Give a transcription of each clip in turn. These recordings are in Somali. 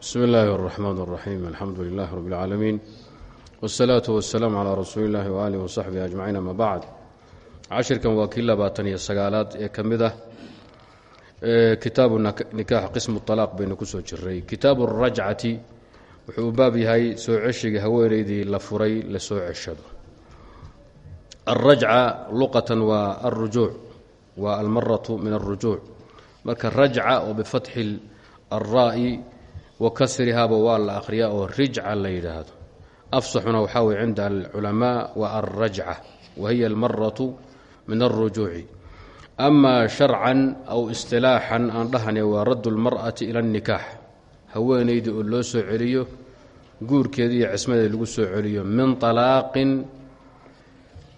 bsmi illaahi اraxmaan اraxiim alxamdu lilah rab اlcaalamiin wاsalaatu wasalaamu calaa rasuuli illahi waaalih wasaxbihi ajmaciin ama bacd cashirkan waa kii labaatan iyo sagaalaad ee ka mid ah kitaabu nikaax qismu طalaaq baynu ku soo jiray kitaabu اrajcati wuxuu u baab yahay soo ceshiga haweeneydii la furay la soo ceshado alrajca luqatan waa alrujuuc waa almaratu min alrujuuc marka rajca oo bifatxi alraa'i wa kasrihaaba waa la akhriyaa oo rijca la yidhaahdo. Afsaxuna waxaa weye cinda alculamaa wa alrajca wa hiya almaratu min alrujuuci ama sharcan aw istilaaxan aan dhahane waa raddu lmar'ati ila alnikaax haweeneydii oo loo soo celiyo guurkeeda iyo cismadeeda lagu soo celiyo min alaaqin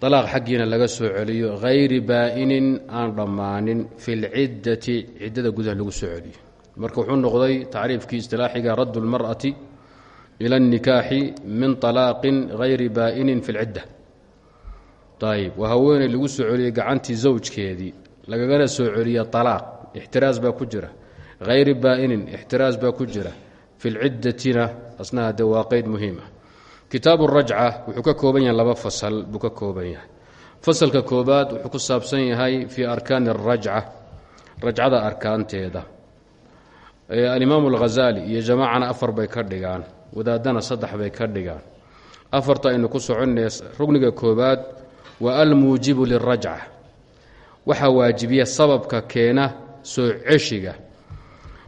alaaq xaggiina laga soo celiyo hayri baa'inin aan dhammaanin fi lciddati ciddada gudaha lagu soo celiyo marka wuxuu noqday tacriifkii istilaaxiga raddu lmar'ati ila اnikaaxi min alaaqin hayri baa'inin fi lcidda ayb waa haweeney lagu soo celiyey gacantii zawjkeedii. Lagagana soo celiya alaaq ixtiraas baa ku jira. Hayri baa'inin ixtiraas baa ku jira. Fi lciddatina asnaha de waa qeyd muhiima kitaabu rajca wuxuu ka kooban yahay laba fasal buu ka kooban yahay. Fasalka koobaad wuxuu ku saabsan yahay fii arkaani arajca rajcada arkaanteeda alimaamu alghazaali iyo jamaacana afar bay ka dhigaan. Wadaadana saddex bay ka dhigaan. Afarta aynu ku soconay rugniga koobaad waa almuujibu lirajca. Waxaa waajibiya sababka keena soo ceshiga.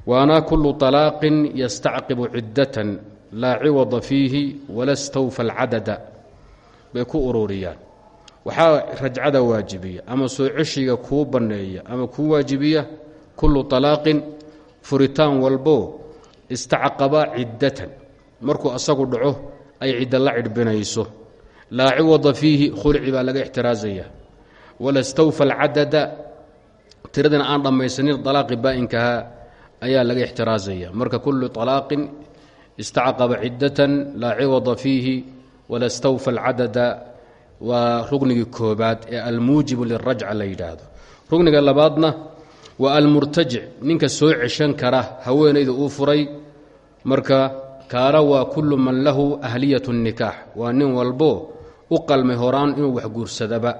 Waana kulu طalaaqin yastacqibu ciddatan laa ciwada fiihi wala stawfa alcadada. Bay ku ururiyaan waxaa rajcada waajibiya ama soo ceshiga kuu banneeya ama kuu waajibiya kullu طalaaqin furitaan walbo istacqaba ciddatan. Markuu asagu dhaco ay cidda la cidhbinayso. Laa ciwada fiihi khulci baa laga ixtiraazaya. Wala stawfa alcadada tiradana aan dhammaysanin alaaqi baa'inkaha ayaa laga ixtiraazaya. Marka kullu طalaaqin istacqaba ciddatan laa ciwada fiihi wala stawfa alcadada waa rugnigii koobaad ee almuujibu lirajca la yidhaahdo. Rugniga labaadna waa almurtajic ninka soo ceshan kara haweenayda uu furay. Marka kaana waa kullu man lahu ahliyat nikaax waa nin walbo u qalmay horaan inuu wax guursadaba.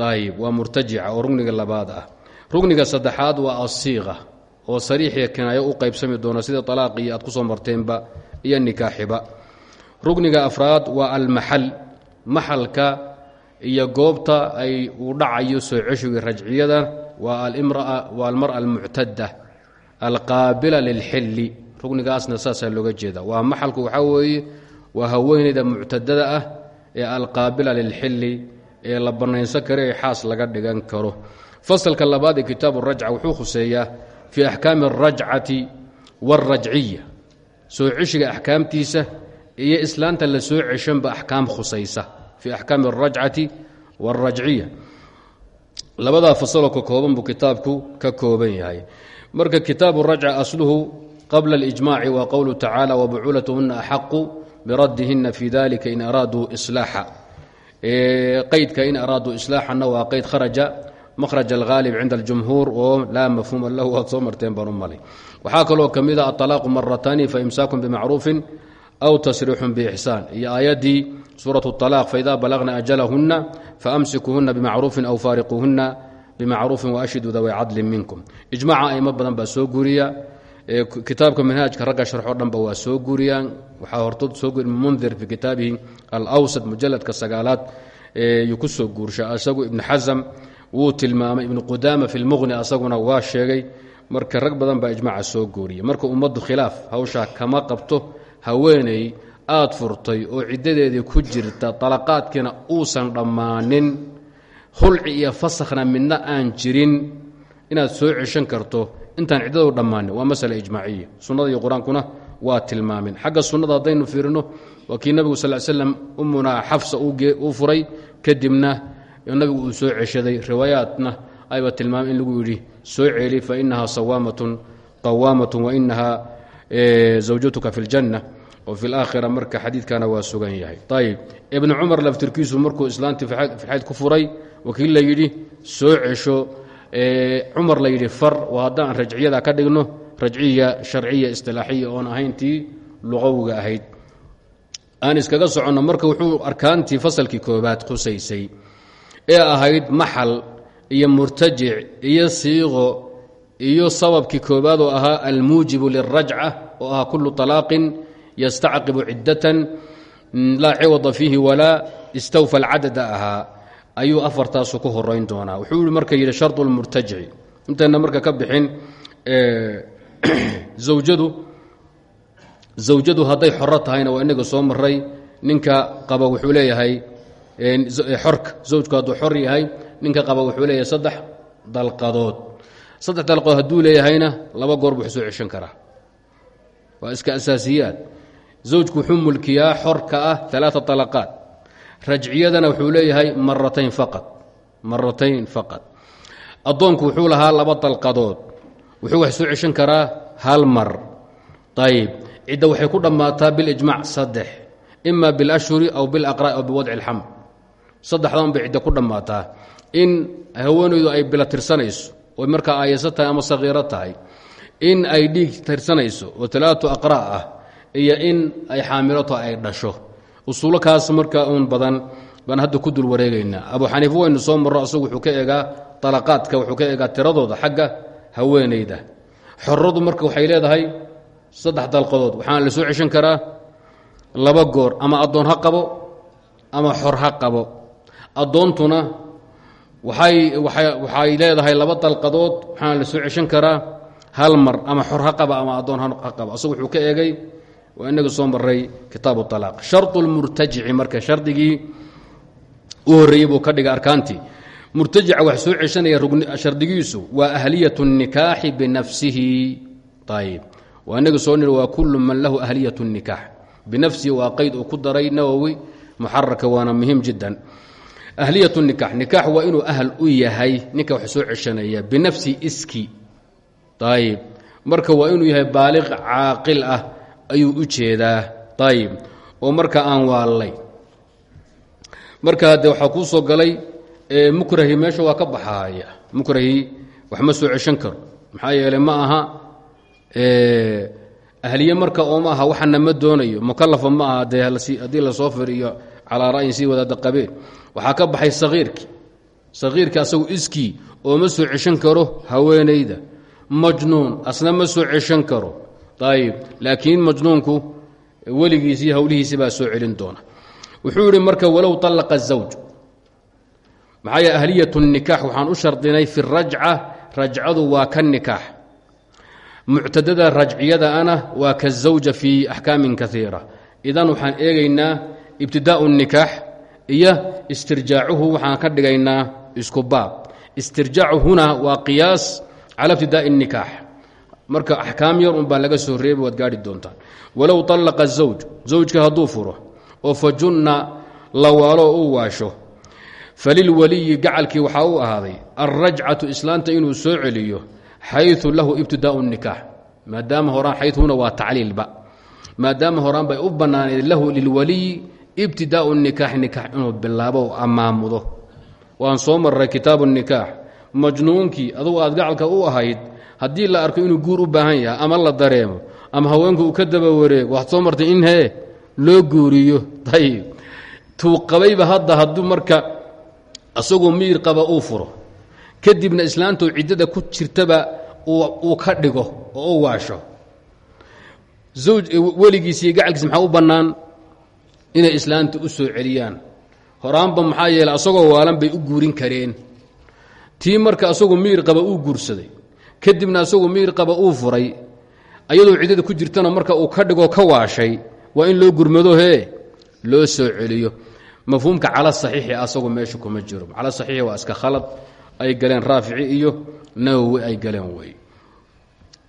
Ayib waa murtajica oo rugniga labaad ah. Rugniga saddexaad waa asiiqa oo sariixiya kinaayo u qaybsami doona sida alaaqii aad ku soo marteenba iyo nikaaxiba. Rugniga afraad waa almaxal maxalka iyo goobta ay uu dhacayo soo ceshigii rajciyada waa waa almara almuctada alqaabila lilxilli. Rugnigaasna saasaa looga jeeda waa maxalku waxaa weeye waa haweenayda muctadada ah ee alqaabila lilxilli ee la banaynsan karo xaas laga dhigan karo. Fasalka labaad ee kitaabu rajca wuxuu khuseeyaa fii axkaami alrajcati wاlrajciya soo ceshiga axkaamtiisa iyo islaanta la soo ceshanba axkaam khusaysa fii axkaami alrajcati wاlrajciya labadaa fasaloo ka kooban buu kitaabku ka kooban yahay marka kitaabu rajca asluhu qabla اlijmaci waa qowlu tacaala wabuculatuhuna axaqu biradihina fi dalika in araaduu islaaxa qaydka in araaduu islaaxana waa qayd kharaja mahraj alhaalib cinda aljumhuur oo laa mafhuuma lahu waad soo marteen baan u malay waxaa kaloo ka mid a aطalaaqu maratani faimsaakun bimacruufin aw tasriixun biixsaan iyo aayaddii suuratu طalaaq faida balaqna ajalahunna faamsikuhuna bimacruufin aw faariquuhunna bimacruufin waashidu daway cadlin minkum ijmaca aimo badan baa soo guriya kitaabka manhaajka ragga sharxoo dhanba waa soo guuriyaan waxaa hortood soo guri mundir fi kitaabihi alawsad mujaladka sagaalaad yuu ku soo guursha isagu ibnu xasam wuu tilmaamay ibnu qudaama fi lmuqni asaguna waa sheegay marka rag badan baa ijmaca soo guuriya marka ummaddu khilaaf hawshaa kama qabto haweeney aad furtay oo ciddadeedii ku jirta dalaqaadkiina uusan dhammaanin hulci iyo fasakhna midna aan jirin inaad soo ceshan karto intaan ciddadu dhammaanin waa masale ijmaaciya. Sunnada iyo qur'aankuna waa tilmaamin. Xagga sunnada haddaynu fiirino waa kii nabigu sal slam ummunaa xafsa uu furay. Kadibna nabigu uu soo ceshaday riwaayaatna ayba tilmaamay in lagu yidhi soo celi fa inaha sawaamatun qawaamatun wa inaha zawjatuka fi ljanna oo fi laakhira marka xadiidkana waa sugan yahay. Ayib ibnu cumar laftirkiisu markuu islaantii filxayd ku furay wakiil la yidhi soo cesho. Cumar la yidhi far oo haddaan rajciyada ka dhigno rajciya sharciya istilaaxiya oon ahayn tii luqawiga ahayd. Aan iskaga soconno marka wuxuu arkaantii fasalkii koobaad khusaysay ee ahayd maxal iyo murtajic iyo siiqo iyo sababkii koobaad oo ahaa almuujibu lilrajca oo ahaa kullu طalaaqin yastacqibu ciddatan laa ciwada fiihi walaa istawfa alcadada ahaa ayuu afartaasu ku horayn doonaa. Wuxuu marka yidhi shardu lmurtajici intayna marka ka bixin zawjadu zawjadu hadday xoro tahayna waa inaga soo maray ninka qaba wuxuu leeyahay xorka zawjku hadduu xor yahay ninka qaba wuxuu leeyahay saddex dalqadood saddex dalqadood hadduu leeyahayna laba goor buu soo ceshan karaa. Waa iska asaasiyaad zawjku wuxuu mulkiyaa xorka ah alaaa طalaqaat rajciyadana wuxuu leeyahay maratayn faqad. Maratayn faqad. Addoonku wuxuu lahaa laba dalqadood. Wuxuu wax soo ceshan karaa hal mar. Ayb cidda waxay ku dhammaataa bilijmac saddex. Ima bilashhuri aw bilaqra'i aw biwadci اlxamd saddexdan bay cidda ku dhammaataa. In haweenaydu ay bila tirsanayso oy markaa aayasa tahay ama sakiiro tahay. In ay dhiig tirsanayso oo talaatu aqra' ah iyo in ay xaamiloto ay dhasho. Usuulo kaas marka uun badan baan hadda ku dul wareegaynaa abu xaniifa waynu soo marro asagu wuxuu ka eegaa dalaqaadka wuxuu ka eegaa tiradooda xagga haweenayda xoradu marka waxay leedahay saddex dalqadood. Waxaana la soo ceshan karaa laba goor ama addoon ha qabo ama xor ha qabo. Addoontuna waay waxay leedahay laba dalqadood waxaana la soo ceshan karaa hal mar ama xor ha qaba ama addoon ha qabo asagu wuxuu ka eegay waa inaga soo maray kitaabu alaaq shardu lmurtajici marka shardigii u horreeyey buu ka dhigay arkaantii murtajica wax soo ceshanaya shardigiisu waa ahliyat الnikaaxi binafsihi ayb waa inaga soo niri waa kulu man lahu ahliyat الnikaax binafsihi waa qayd uu ku daray nawowi muxaraka waana muhim jiddan ahliyat nikax nikaax waa inuu ahl u yahay ninka wax soo ceshanaya binafsi iski. Ayb marka waa inuu yahay baaliq caaqil ah ayuu u jeedaa. Ayb oo marka aan waallay marka de waxaa kuu soo galay mukrahi meesha waa ka baxaaya. Mukrahi wax ma soo ceshan karo. Maxaa yeeley ma aha ahliye marka oo ma aha waxana ma doonayo. Mukalafa ma aha dee haddii la soo firiyo calaa ra'yin sii wadaada qabeen waxaa ka baxay sakiirkii sakiirkii asagu iskii oo ma soo ceshan karo haweenayda majnuun asna ma soo ceshan karo. Ayb laakiin majnuunku weligiisi iyo hawlihiisi soo celin doona. Wuxuu yidhi marka walow allaqa zawj maxaa y ahliyat nikaax waxaan u shardinay fi rajca rajcadu waa ka nikaax muctadada rajciyadaana waa kazawja fii axkaamin kaiira idan waxaan eegaynaa ibtidaau iyo istirjaacuhu waxaan ka dhigaynaa isku baab. Istirjaacu huna waa qiyaas cala ibtidaai nikaax. Marka axkaam yar un baa laga soo reeba waad gaadhi doontaan walow allaqa zawj zawjka hadduu furo oo fajunna la waalo uu waasho falilweliyi gacalkii waxaa uu ahaaday alrajcatu islaanta inuu soo celiyo xayu lahu ibtidaau nikaax. Maadaama horaan xayuuna waa tacliilba. Maadaama horaan bay u bannaanayd lahu lilwaliyi ibtidaau nikaax nikaax inuu bilaabo o ammaamudo waan soo marray kitaabu nikaax. Majnuunkii adugu aad gacalka u ahayd haddii la arko inuu guur u baahan yahay ama la dareemo ama haweenku uu ka daba wareego waxaad soo martay in hee loo guuriyo. Ayib tuu qabayba hadda hadduu marka asagoo miyir qaba uu furo kadibna islaantuu ciddada ku jirtaba uu ka dhigo oo u waasho. Weligiis iyo gacalkiis maxaa u bannaan inay islaanta u soo celiyaan. Horaanba maxaa yeeley asagoo waalan bay u guurin kareen. Tii marka asagoo miyir qaba uu guursaday kadibna asagoo miyir qaba uu furay. Ayadoo ciddada ku jirtana marka uu ka dhigoo ka waashay waa in loo gurmado hee loo soo celiyo. Mafhuumka cala saxiixi asagu meesha kuma jiro. Cala saxiixi waa iska khalad ay galeen raafici iyo nawowi ay galeen wey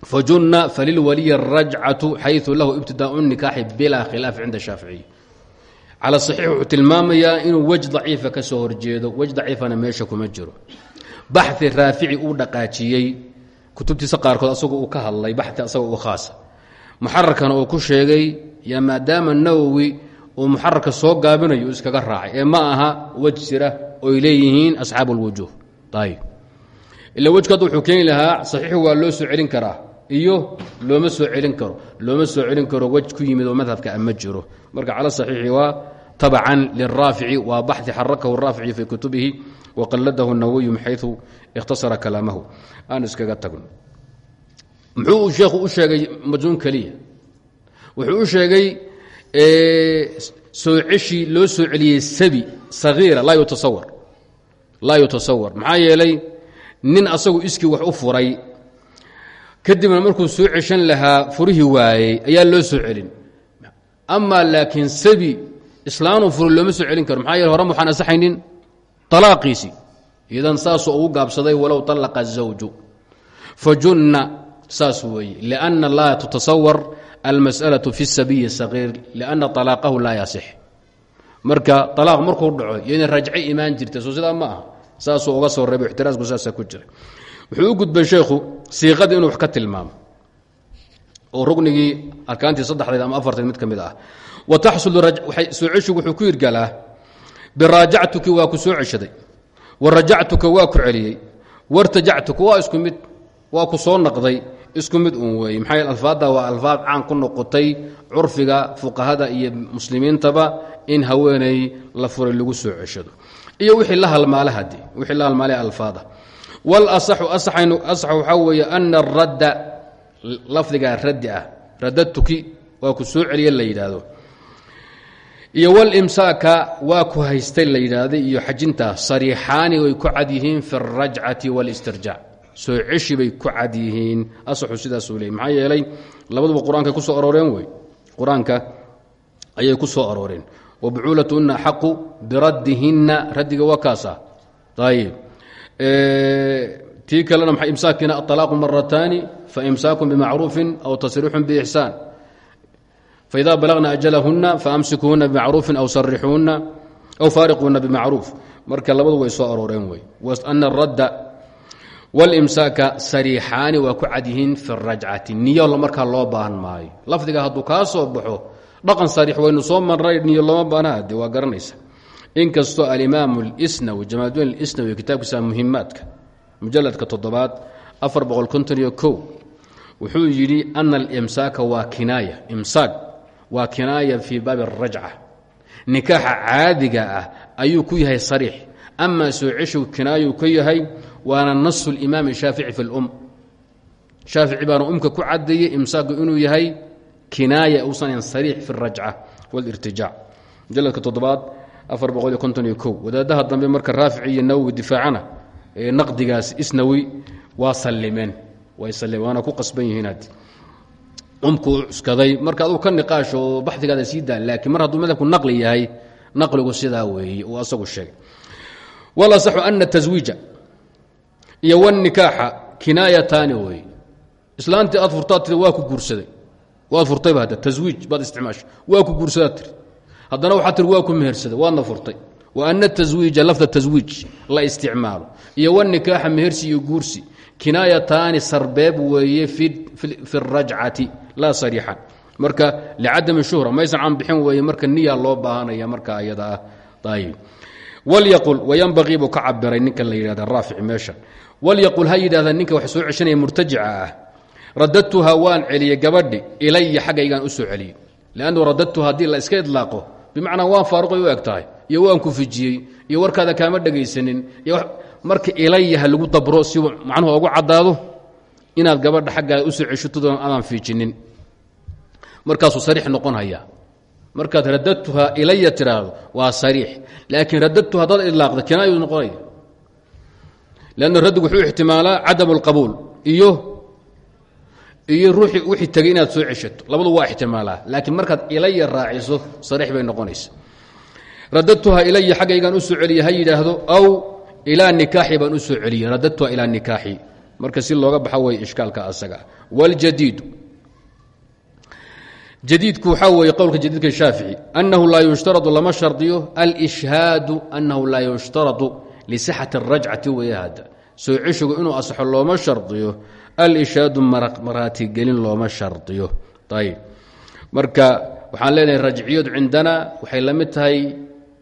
fajunna falilwaliyi arajcatu xayu lahu ibtidaau nikaaxi bilaa khilaaf cinda shaaficiy cala saxiix wuxuu tilmaamayaa inuu wej daciifa ka soo horjeedo. Wej daciifana meesha kuma jiro. Baxi raafici uu dhaqaajiyey. Kutubtiisa qaarkood asagoo uu ka hadlay baxi asagoo u khaasa muxararkana uu ku sheegay yaa maadaama nawowi uu muxararka soo gaabinayo iskaga raacay ee ma aha wej jira oy leeyihiin asxaabu اlwujuuh ayb ila wejku hadda wuxuu keeni lahaa waa loo soo celin karaa iyo looma soo celin karo looma soo celin karo wej ku yimid oo madhabka a ma jiro. Marka cala saxiixi waa tabcan liraafici waa baxi xarakahu raafici fii kutubihi waqaladahu nawayu min xayu ikhtasara kalaamahu. Aan iskaga tagno muxuu sheekhu u sheegay majnuun keliya wuxuu u sheegay soo ceshii loo soo celiyey sabi sagiira laa yutasawar laa yutasawar maxaa yeelay nin asagu iskii wax u furay kadibna markuu soo ceshan lahaa furihii waayey ayaa loo soo celin amaa laakiin sabi islaanuu furay looma soo celin karo maxaa yeele horan waxaan asaxaynin alaaqiisii idan saasuu ugu gaabsaday walow طallaqa الزawju fajunna saas weeye لأnna laa tutasawar almasأlaة fi الsabiyi الsagiir لأnna طalaaqahu laa yasix marka alaaq markuu dhaco yona rajce imaan jirta soo sidaa ma aha saasuu uga soo reebay ixtiraasku saasaa ku jira wuxuu u gudbay sheekhu siiqadii inuu wax ka tilmaamo. Oo rugnigii arkaantii saddexdeed ama afarteed mid ka ah. Wa taxsul soo ceshigu wuxuu ku yirgalaa biraajactuki waa ku soo ceshaday. Wa rajactuka waa ku celiyey. Wartajactuka waa isku mid waa ku soo naqday. Isku mid un weeye maxaa yeel alfaadda alfaad caan ku noqotay curfiga fuqahada iyo muslimiintaba in haweeney la furay lagu soo ceshado. Iyo wixii la halmaale hadi wixii la halmaale alfaada waxaa weeye ana aradda lafdigaa raddi ah radadtuki waa ku soo celiye la yidhaahdo. Iyo wlimsaaka waa ku haystay la yidhaahday iyo xajintaa sariixaani way ku cad yihiin fi اrajcati wاlistirjaac soo ceshi bay ku cad yihiin. Asaxu sidaasuu leey yeelay labaduba qur'aankay ku soo arooreen wey. Qur'aanka ayay ku soo arooreen. Wabucuulatuna axaqu biraddihinna raddiga waa kaasa tii kalena maa imsaakina? Aطalaaqu marataani faimsaakun bimacruufin aw tasriixun biixsaan faida balagna ajalahuna faamsikuhuna bimacruufin aw sarixuuna aw faariquuna bimacruuf. Marka labadu way soo arooreen wey ana radda wاlimsaaka sariixaani waa ku cad yihiin fi rajcati. Niyo markaa loo baahan maayo. Lafdiga hadduu kaa soo baxo dhaqan sariix waynu soo marnay niyo inkastoo alimaam اsnawi jamaaldin isnawi kitaabkiisa muhimaadka mujaladka toddobaad afar boqol konton iyo ko wuxuu yidhi ana alimsaaka waa kinaaya. Imsaak waa kinaaya fii baabi arajca nikaaxa caadiga ah ayuu ku yahay sariix. Amaa soo ceshu kinaayuu ka yahay waana nasu limaam shaafici fi lum shaafici baana umka ku cadeeyey imsaaku inuu yahay kinaaya usanan sariix fi rajca walirtijaac mujaladka toddobaad afar boqol iyo konton iyo ko wadaadaha dambe marka raafici iyo nawowi difaacana naqdigaas isnawi waa sallimeen way sallimeen ku qasban yihiin haddi umkuu cuskaday marka aduu ka niqaasho oo baxigaada sii laakiin mar hadduu madhabku naqli yahay naqligu sidaa weeye uu asagu sheegay. Walasaxu ana taswiija iyo wanikaaxa kinaayataani weeye islaantii aad furtaad tiri waa ku guursaday. Waad furtayba hadda taswiij baad isticmaasha waa ku guursadaa tiri haddana waxaa tiri waa ku mehersaday waadna furtay. Wa ana taswiija lafda taswiij la isticmaalo. Iyo wanikaaxa mehersi iyo guursi. Kinaayataani sarbeeb weeye fi اrajcati laa sariixan. Marka licadami shuhra maysan canbixin weeye marka niya loo baahanaya marka ayada ah. Ayb walyaqul wayanbaqii buu ka cabiray ninkan la yidhahda raafici meeshan. Walyaqul ha yidhahda ninka wax soo ceshanaya murtajica ah. Radadtuha waan celiyey gabadhi ilaya xaggaygaan u soo celiyey lannu radadtuha haddii la iska idlaaqo bimacnaa waan faaruqay u eg tahay iyo waan ku fijiyey iyo warkaada kaama dhegaysanin marka ilayaha lagu dabro si macnuhu ogu caddaado inaad gabadha xaggaada u soo ceshatodo adaan fiijinin markaasuu sariix noqon hayaa markaad radadtuha ilaya tiraahdo waa sariix. Laakiin radadtuha haddaad idlaaqda kinaayu noqonaya. Lanna raddigu wuxuu ixtimaalaa cadam اlqabuul iyo iyo ruuxii wixii tagay inaad soo ceshato. Labadu waa ixtimaalaa. Laakiin markaad ilaya raaciso sariix bay noqonaysa. Radadtuhaa ilaya xaggaygaan u soo celiyey ha yidhaahdo aw ilaa nikaaxi baan u soo celiyey radadtuhaa ilaa marka si looga baxa way ishkaalka asaga. Waljadiidu jadiidku waxaa weeye qowlka jadiidka shaafici annahu laa yushtaradu lama shardiyo alishhaadu annahu laa yushtaradu lisixati arajcati weeyahadda soo ceshigu inuu asaxo looma shardiyo alishhaadu maraatigelin looma shardiyo. Ayb marka waxaan leenahay rajciyadu cindana waxay la mid tahay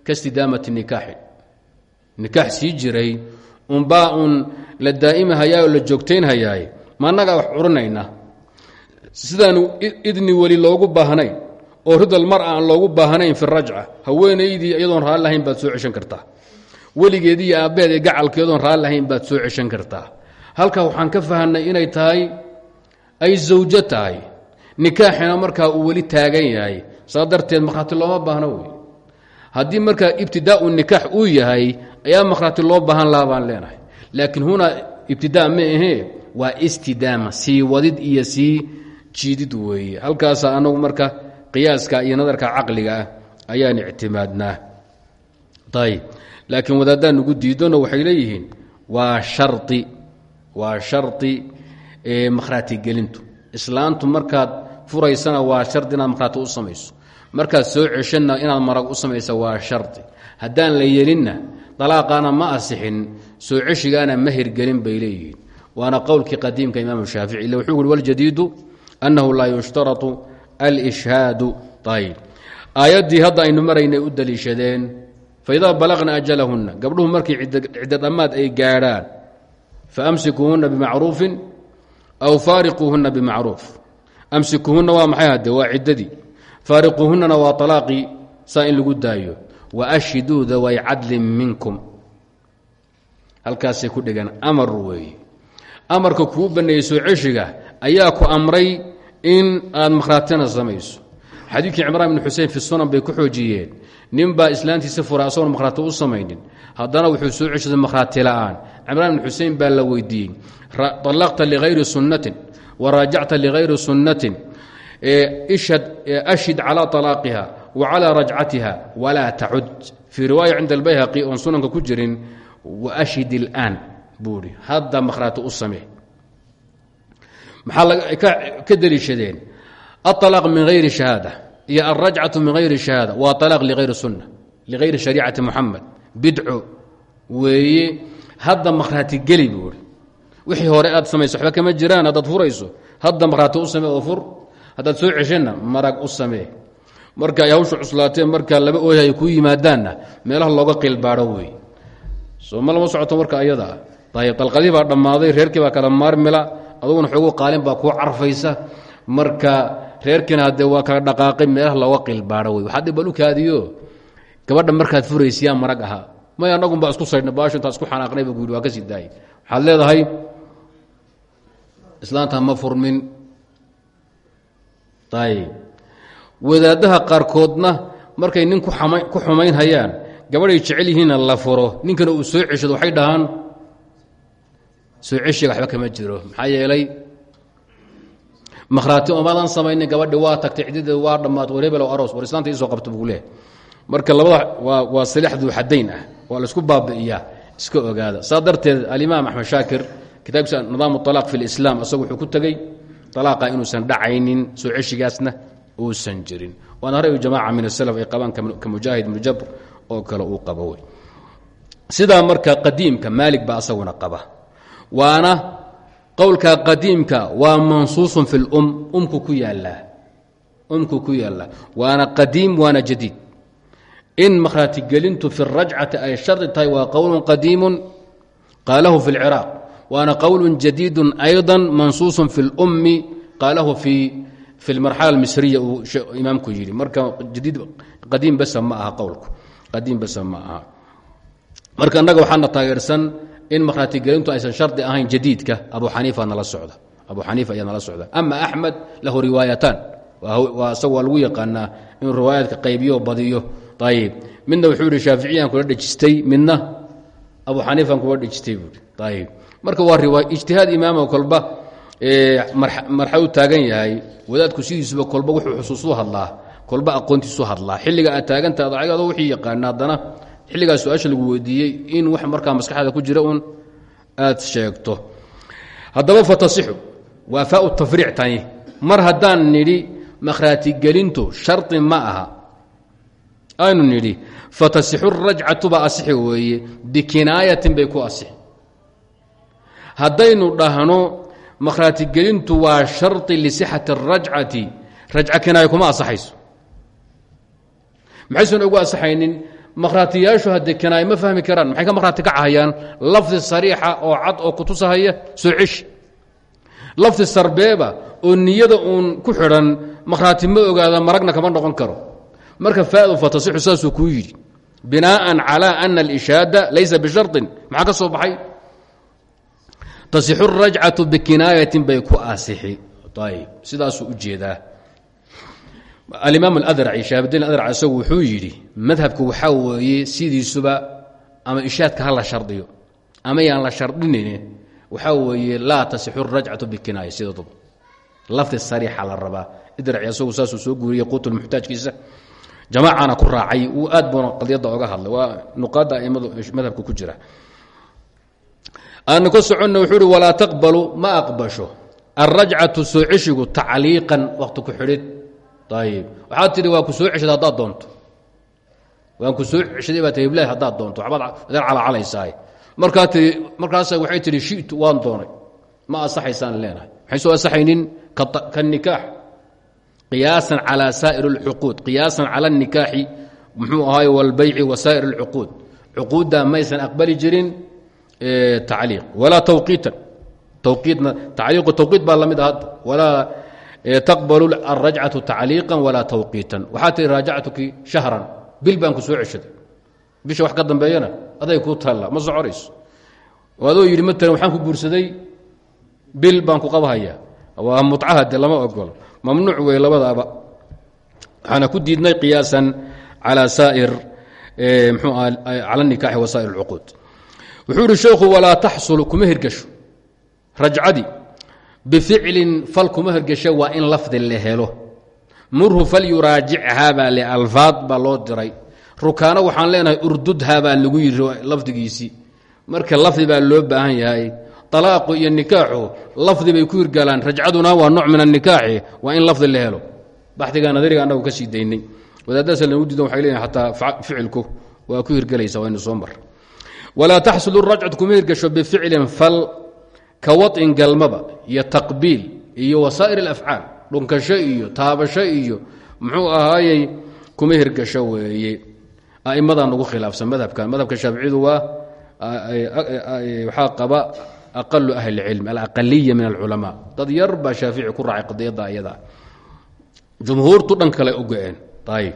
kastidaamati nikaaxi. Nikaax sii jiray unbaa un la daa'imhayaa oo la joogtaynhayaay ma annagaa wax curinayna sidaanu idni weli loogu baahnayn oo ridal mar aan loogu baahnayn fi rajca haweenaydii iyadoon raalli lahayn baad soo ceshan kartaa. Weligeedii iyo ee gacalkeedoon raalli lahayn baad soo ceshan kartaa halkaa waxaan ka fahanay inay tahay ay zawjo tahay. Nikaaxina markaa uu weli taagan yahay. Saa darteed makhraati looma baahno wey haddii markaa ibtidaau nikaax uu yahay ayaa makhraati loo baahan laha baan leenahay. Laakiin hunaa ibtidaa ma ahee waa istidaama. Sii wadid iyo sii jiidid weeye. Halkaasa anagu marka qiyaaska iyo nadarka caqliga ah ayaan ictimaadnaa. Ayb laakiin wadaadaan nugu diidona waxay leeyihiin waa shari waa shari makhraatigelintu islaantu markaad furaysana waa shardi inaad makhraati u samayso markaad soo ceshanna inaad marag u samaysa waa shardi haddaan la yelinna dalaaqaana ma asixin soo ceshigaana ma hirgelin bay leeyihiin waana qowlkii qadiimka imaam shaafici ille wuxuu uhi waljadiidu annahu laa yushtaratu alishhaadu ayb aayaddii hadda aynu maraynay u daliishadeen faidaa balaqna ajalahunna gabdhuhu markii ciddo dhammaad ay gaadhaan faamsikuuhunna bimacruufin aw faariquuhunna bimacruuf amsikuuhunna waa maxay hadde waa ciddadii. faariquuhunnana waa alaaqii saa in lagu daayo. waashhiduu daway cadlin minkum halkaasay ku dhegan amar weeye amarka kuu banneeyey soo ceshiga ayaa ku amray in aad makhraatina samayso xadiidkii cimraan bn xusein fi sunan bay ku xoojiyeen. Nin baa islaantiisa fura asagoon u samaynin. Hadana wuxuu soo ceshaday makhraati la'aan cimraan bn xusein baa la weydiiyey allaqta ligayri sunnatin wa raajacta ligayri sunnatin ashid calaa alaaqiha wa calaa rajcatiha walaa tacud. Fii riwaaya cinda albayhaqi oon sunanka ku jirin wa ashid ilaan buuhi hadda makhraati u samee. Maxaa ka deliishadeen aطalaq min hayri shahaada iyo alrajcatu min hayri shahaada waa alaq liayri sunna liayri shariicati muxamed bidco weeye hadda makhraati geli buui wixii hore aad samayso waba kama jiraan haddaad furayso hadda makhraati u samee oo fur haddaad soo ceshana marag u samee marka ay hawsha cuslaateen marka laba ooyay ku yimaadaanna meelaha looga qilbaado wey soo ma lama socoto marka ayadaa ayb dalqadii baa dhammaaday reerkii baa kala maarmila aduguna xoogu qaalin carfaysa marka reerkiina haddee waa kala dhaqaaqay meelaha looga qilbaadho wey waxaa dhibal u kaadiyo gabadha markaad furaysiyaa marag ahaa. May anagunbaa isku saydhna baasho intaa isku xanaaqnayba guuri waa ka sii daayay. Waxaad leedahay islaanta ma furmin ayb wadaadaha qaarkoodna markay nin ku xumayn hayaan gabadhay jecel yihiinna la furo. Ninkana uu soo ceshado waxay dhahaan soo ceshiga waxba kama jiro. Maxaa yeelay makhraati omadan samaynin gabadhi waa tagtay cidideeda waa dhammaat war hebel aroos war islaanta iisoo qabta buu marka labada waa silaax duu xadayn ah waa la isku baabi'iyaa iska ogaada. Saa darteed alimaam axmed shaakir kitaabkiisa nidaam alaaq fi lislaam asagu wuxuu ku tegey alaaqa inuusan dhacaynin soo ceshigaasna uusan jirin. Waana ra'yu jamaaca min asalaf ay qabaan ka mujaahid ibnu jabr oo kale uu qabo sidaa marka qadiimka maalig baa asaguna qaba. Waana qowlka qadiimka waa mansuusun fi lum umku ku yaallaa umku ku yaallaa waana qadiim waana jadiid in makhraatigelintu fi rajcati ay shardi tahay waa qowlun qadiimun qaalahu fi اlciraaq waana qowl jadiidu ayضa mansuuص fi اlumi qaalahu fi fi اlmarxala اlmisriya uu imaamku yidhi marka jadiid qadiim basa ma aha qowlku qadiim basa ma aha marka annaga waxaana taageersan in makhraatigelintu aysan shardi ahayn jadiidka abu xaniifa nala socda. Abu xaniifa ayaa nala socda. Ama axmed lahu riwaayataan. Waa isaga waa lagu yaqaanaa inuu riwaayaadka qaybiyo badiyo. Ayib midna wuxuu yihi shaaficiyaan kula dhejistay midna abu xaniifan kula dhejistay buui ayib marka waa ijtihaad imaamo kolba marxad u taagan yahay wadaadku sidiisuba kolba wuxuu xusuusu hadlaa kolba aqoontiisu hadlaa. Xilliga aad taagantaha adoo wixii yaqaana haddana xilligaa su'aasha lagu weydiiyey in wax markaa maskaxda ku jira un aad sheegto. Haddaba fatasixu waa faau tafriic tani. Mar haddaan nidhi makhraatigelintu shardi ma aha. Aynu nidhi fatasixu rajcatuba asixi weeye bikinaayatin bay ku asixi. Haddaynu dhahno makhraatigelintu waa shardi lisixati arajcati rajca kinaaya kuma asaxayso. Maxaysan ugu asaxaynin makhraatiyaashu haddee kinaaya ma fahmi karaan maxay ka makhraati ka cahayaan lafdi sariixa oo cad oo kutusahaya soo ceshi lafdi sarbeeba oo niyada uun ku xidhan makhraati ma ogaada maragna kama noqon karo marka faadu fatasixu saasuu kuu yidhi binaءa calى ana اlishaada laysa bisharin maxaa ka soo baxay tasixu rajcatu bikinaayatin bay ku asixi ayb sidaasuu u jeedaa alimaam adraci shahabdin adrac isagu wuxuu yidhi madhabka waxaa weeye sidiisuba ama ishaadka ha la shardiyo ama yaan la shardinayne waxaa weeye laa tasixu rajcatu bikinaaya sidaduba lafdi sariixa la rabaa. Idraci isagu saasuu soo guuriyey quutulmuxtaajkiisa jamaacana ku raacay. Uu aad buuna oga hadlay. Waa nuqaadda aimadu madhabka ku jira. Aanu ka wuxuu uhi taqbalu ma aqbasho. Alrajcatu soo ceshigu tacliiqan wakti ku xidhid ayib waxaad tidhi waa ku soo ceshada haddaad doonto waan ku soo ceshaday baa tii iblahi haddaad doonto waxbaad adeen calaacalaysaay markaa tii markaasa waxay tidhi shitu waan doonay ma asaxaysaan leenahay maxay soo asaxaynin ka nikaax qiyaasan calى saa'ir اlcuquud qiyaasan calى الnikaaxi muxuu ahaay wاlbayci wa saa'ir اlcuquud cuquudda maysan aqbali jirin tacliiq walaa tawqiitan tawqiidna tacliiqu tawqiid baa la mid ah walaa taqbal arajcatu tacliiqa walaa tawqiitan. Waxaa tii raajactuki shahran bil baan ku bisha wax ka dambeeyana aday kuu taalla ma soconayso adoo yidhi matalan waxaan ku guursaday bil baan ku qabhayaa waa lama ogolo mamnuuc wey labadaaba. Waxaana ku diidnay qiyaasan calaa saa'ir mxuu aha cala nikaaxi wa saa'ir اlcuquud wuxuu ihi sheekhu walaa taxsul kuma hirgasho bificlin fal kuma hirgasho waa in lafdi la helo. Murhu falyuraajichaa baa le alfaad baa loo diray. Rukaano waxaan leenahay urdudhaa baa lagu yiri lafdigiisii marka lafdi baa loo baahan yahay. Alaaqu iyo nikaaxu lafdi bay ku hirgalaan. Rajcaduna waa nooc min anikaaxi waa in lafdi la helo. Baxdiga nadariga annagu ka sii daynay. Wadaaddaas nagu diidan waxay leeyihiin xataa ficilku waa ku hirgelaysa waynu soo mar. Walaa taxsulu rajcatu kuma hirgasho bificlin fal ka wain galmaba iyo taqbiil iyo wasaa'ir alafcaal dhunkasho iyo taabasho iyo muxuu ahaayey kuma hirgasho weeye. A'imadaa nagu khilaafsan madhabkan. Madhabka shaaficidu waa waxaa qaba aqalu ahli cilmi alaqaliya min alculamaa. Dad yar baa shaafici ku raacay qadiyadda ayadaa jumhuurtu dhan kale u een ayb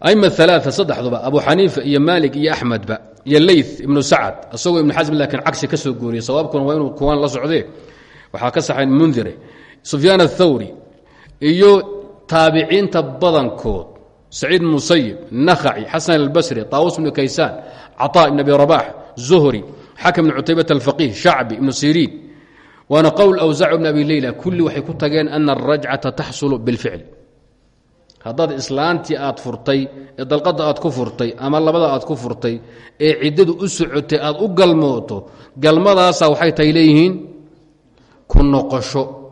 ama alaa saddexduba abu xaniifa iyo maalik iyo axmedba iyo leyth ibnu sacad isagoo ibnu xasm laakiin cagsi ka soo gooriyey sababkuna waa inuu kuwan la socdee. Waxaa ka saxayn mundire sufyaan athawri iyo taabiciinta badankood saciid musayib nakhaci xasan albasri taawus ibnu kaysaan caطaa ibn abi rabax zuhri xakim ibn cutaybat alfaqiih shacbi ibnu siriin. Waana qowl awsac ibn abi leyla kulli waxay ku tageen ana alrajcata taxsulu biاlficl haddaad islaantii aad furtay ee dalqadda aad ku furtay ama labada aad ku furtay ee ciddadu u socotay aad u galmooto galmadaasa waxay tahay leeyihiin ku noqosho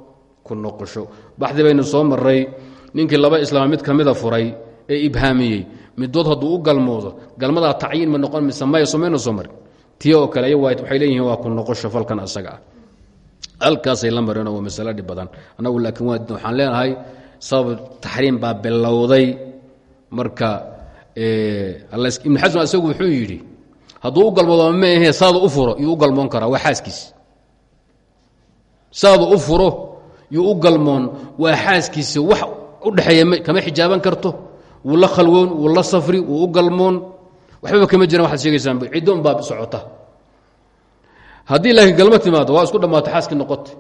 ku noqosho. Baxdi baynu soo maray ninkii laba islaam mid furay ee ibhaamiyey. Midood hadduu u galmoodo galmadaa tacyiin ma noqon mise maya somayna soo marin. Tii oo kale waxay leeyihiin waa ku noqosho falkan asaga ah. Halkaasay la mareen waa masalo dhib badan. Annagu laakiin waxaan leenahay sabab taxriim baa bilowday. Marka ibn xasm isagu wuxuu yidhi hadduu u galmoodo ma ahee saadu u furo yuu u galmoon karaa waa xaaskiis. Saadu u furo yuu galmoon waa xaaskiisi wax u dhexeeya kama xijaaban karto. Wuu khalwoon wuu safri wuu galmoon. Waxbaba kama jiraan waxaad sheegaysaan ciddo un baa socota. Haddii laakiin galmo waa isku dhammaato xaaskii noqota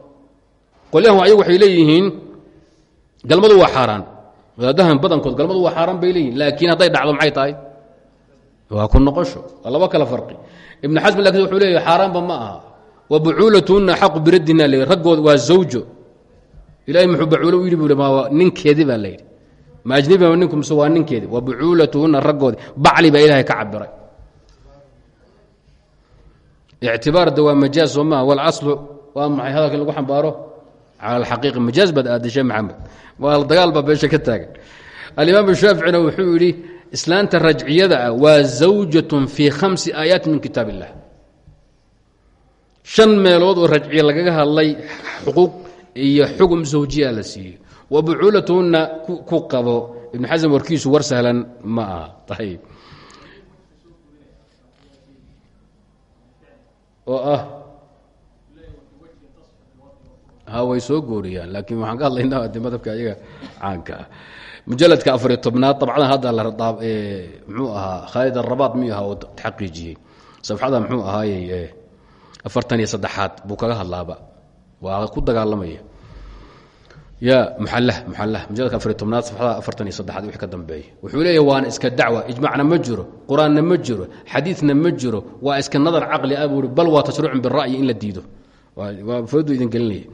qolyahan ayagu waxay leeyihiin galmadu waa xaaraan. Wadaadahan badankood galmadu waa xaaraan bay leeyihiin laakiin hadday dhacdo maxay tahay? Waa ku noqosho. Waa laba kala farqi. Ibnu xasm laakiin wuxuu leeyahy xaaraanba ma aha. Wa bucuulatuna xaqu biraddina le raggood waa zawjo. Ilahay muxuu bacuulo u yidhi bu ma ninkeedii baa la yidhi. Ma ajnebi ma ninku mise waa ninkeedii wa bucuulatuhuna raggoodi. Bacli baa ilahay ka cabiray ictibaar de waa majaaz soo maha walaslu waa maxay hadalka in lagu xambaaro cala alxaqiiqa majaaz baad aadashay maxamed waa dagaal baa beesha ka taagan alimaam shaaficina wuxuu yidhi islaanta rajciyada ah waa zawjatun fii khamsi aayaati min kitaab illah shan meelood oo rajciya lagaga hadlay xuquuq iyo xugum zawjiya la siiyey wa bucuulatuhunna ku qabo ibnu xasan warkiisu war sahlan ma way soo gooriyaan laakiin waxaan ka hadlaynaa de madhabka ayaga caanka ah. Mujaladka afariyo tobnaad dabcadan hadda mxuu ahaa khaalid arabaad miyuu ahaa oo taxaqiijiyey safxada mxuu ahaaye afartan iyo saddexaad buu kaga hadlaaba. Waa ku dagaalamaya. Ya muxallah muxallah mujaladka afariyo tobnaad safxada afartan iyo saddexaad wixii ka dambeeya wuxuu leeyahy waana iska dacwa ijmacna ma jiro qur'aanna ma jiro xadiidna ma jiro waa iska nadar caqli ah buu i bal waa tashruucun bira'yi in la diido. Waa foodu idin gelinaya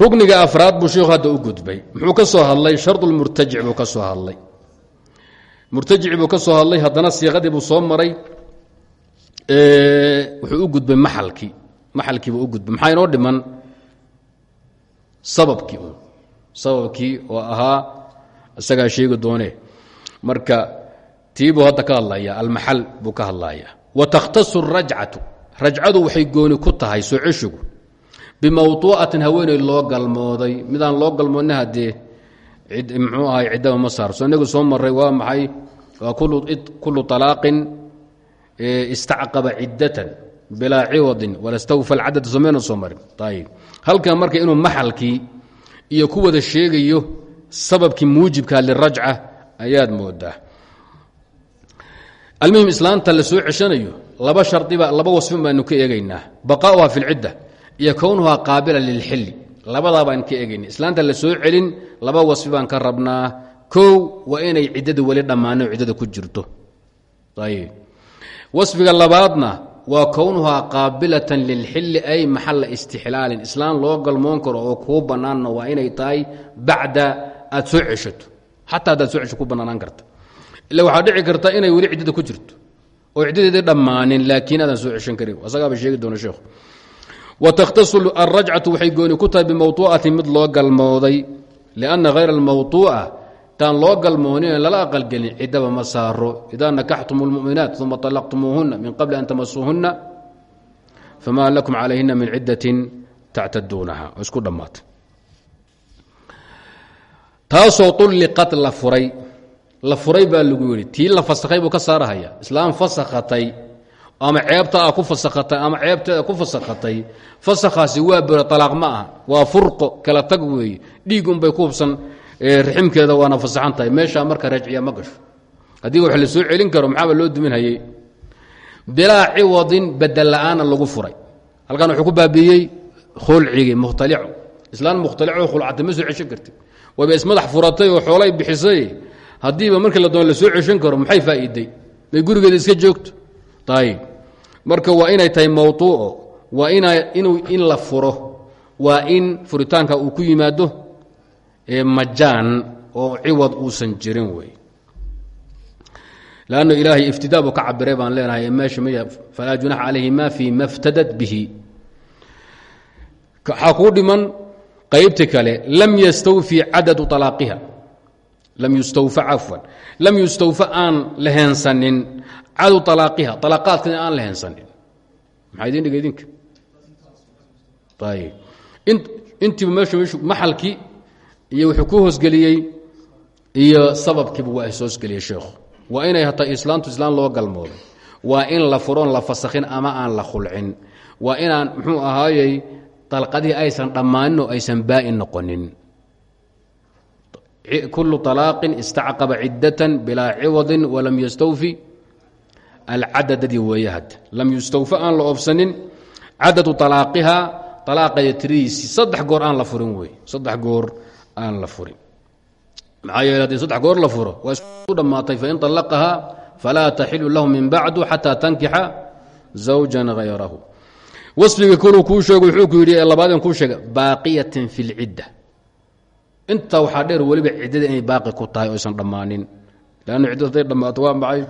rukniga afraad buu sheikhu hadda u gudbay. Muxuu ka soo hadlay shardulmurtajic buu ka soo hadlay. Murtajic buu ka soo hadlay haddana siiqadii buu soo maray wuxuu u gudbay maxalkii maxalkii buu u gudbay. Maxaa inoo dhiman? Sababkii un sababkii oo ahaa isagaa sheegi doonee. Marka tii buu hadda ka hadlaya almaxal buu ka hadlaya wa takhtasu rajcatu. Rajcadu waxay gooni ku tahay soo bimawuucatin haweeney loo galmooday. Midaan loo galmoodna hadee mxuu ahay ciddaba ma saarso. Inagu soo maray waa maxay? Waa kullu alaaqin istacqaba ciddatan bilaa ciwadin walastawfa alcadad somayna soo marin. Ayb halkan marka inuu maxalkii iyo ku wada sheegayo sababkii muujibka lirajca ayaad moodaa almuhim islaanta la soo ceshanayo laba shardiba laba wasfin baanu ka eegaynaa. Baqaauha fi lcidda iyo kownuhaa qaabila lilxilli. Labadaa baan ka eegayna islaanta la soo celin laba wasfi baan ka rabnaa. Kow waa inay ciddada weli dhammaano ciddada ku jirto. Wasfiga labaadna waa kownuhaa qaabilatan lilxilli ay maxalla istixlaalin. Islaan loo galmoon karo oo kuu bannaanna waa inay tahay bacda aad soo ceshato. Xataa haddaad soo cesho ku bannaanaan karta. Ila waxaa dhici karta inay weli ciddada ku jirto. Oo ciddadeedii dhammaanin laakiin wa takhtasu alrajcatu waxay gooni ku tahay bimawtuu'atin mid loo galmooday. Lianna hayra almawtuu'a taan loo galmoonin lala aqalgelin ciddaba ma saaro idaa nakaxtum اlmu'minaat uma طalaqtumuuhuna min qabli an tamasuuhuna famaa lakum calayhina min ciddatin tactaduunaha isku dhammaatay taasoo ulliqad la furay. La furay baa lagu yidhi tii la ama ceebta ku fasakhatay ama ceebteeda ku fasakhatay fasakhaasi waa bero alaaq ma aha waa furqo kala tag weeye. Dhiig unbay ku hubsan riximkeeda waana fasaxan tahay. Meeshaa marka rajciya ma gasho. Haddii wax la soo celin karo maxaaba loo duminhayey bilaa ciwadin bedel lagu furay. Halkan wuxuu ku baabiiyey khulcigii mukhtalico islaan mukhtalico khulcatay ma soo ceshan kartid. Wayba ismadax furatay oo xoolay bixisay. Haddiiba markii la doon la soo ceshan karo maxay faa'iiday? May gurigeeda iska joogto ayib marka waa inay tahay mawtuuco waa in la furo waa in furitaanka uu ku yimaado majaan oo ciwad uusan jirin wey. Lannu ilaahay iftidaa buu ka cabiray baan leenahay falaa junax calayhi ma fii ma ftadad bihi waxaa kuu dhiman qaybti kale lam yastawfi cadadu alaaqiha lam yustawfa cafwan. Lam yustawfa aan la cadadu alaaqiha alaaqaadkana aan la heensanin maxaa idin dhiga idinka? Ayb intiiba meeshu maxalkii iyo wuxuu ku hoosgeliyey iyo sababkiiba waa is hoosgeliyey sheekhu. Waa inay hataa islaamtu islaam loo galmooday. Waa in la furoon la fasakhin ama aan la khulcin. Waa inaan muxuu ahaayey dalqadihii aysan dhammaanin aysan baa'in noqonin. Kulu طalaaqin istacqaba ciddatan bilaa ciwadin walam yastawfi alcadadadii weeye hadda lam yustawfa aan la oofsanin cadadu alaaqiha alaaqaya tiridiisii saddex goor aan la furin wey saddex goor aan la furin. Maxaa yeele haddii saddex goor la furo waa isku dhammaatay fain طallaqaha falaa taxilu lahu min bacdu xataa tankixa zawjan hayrahu wasfiga koluu kuu sheego wuxuu ku yidhi ee labaadan kuu sheega baaqiyatin fi اlcidda intaa waxaa dheer weliba ciddada inay baaqi ku tahay o aysan dhammaanin. Lannu ciddada haday dhammaato waa maxay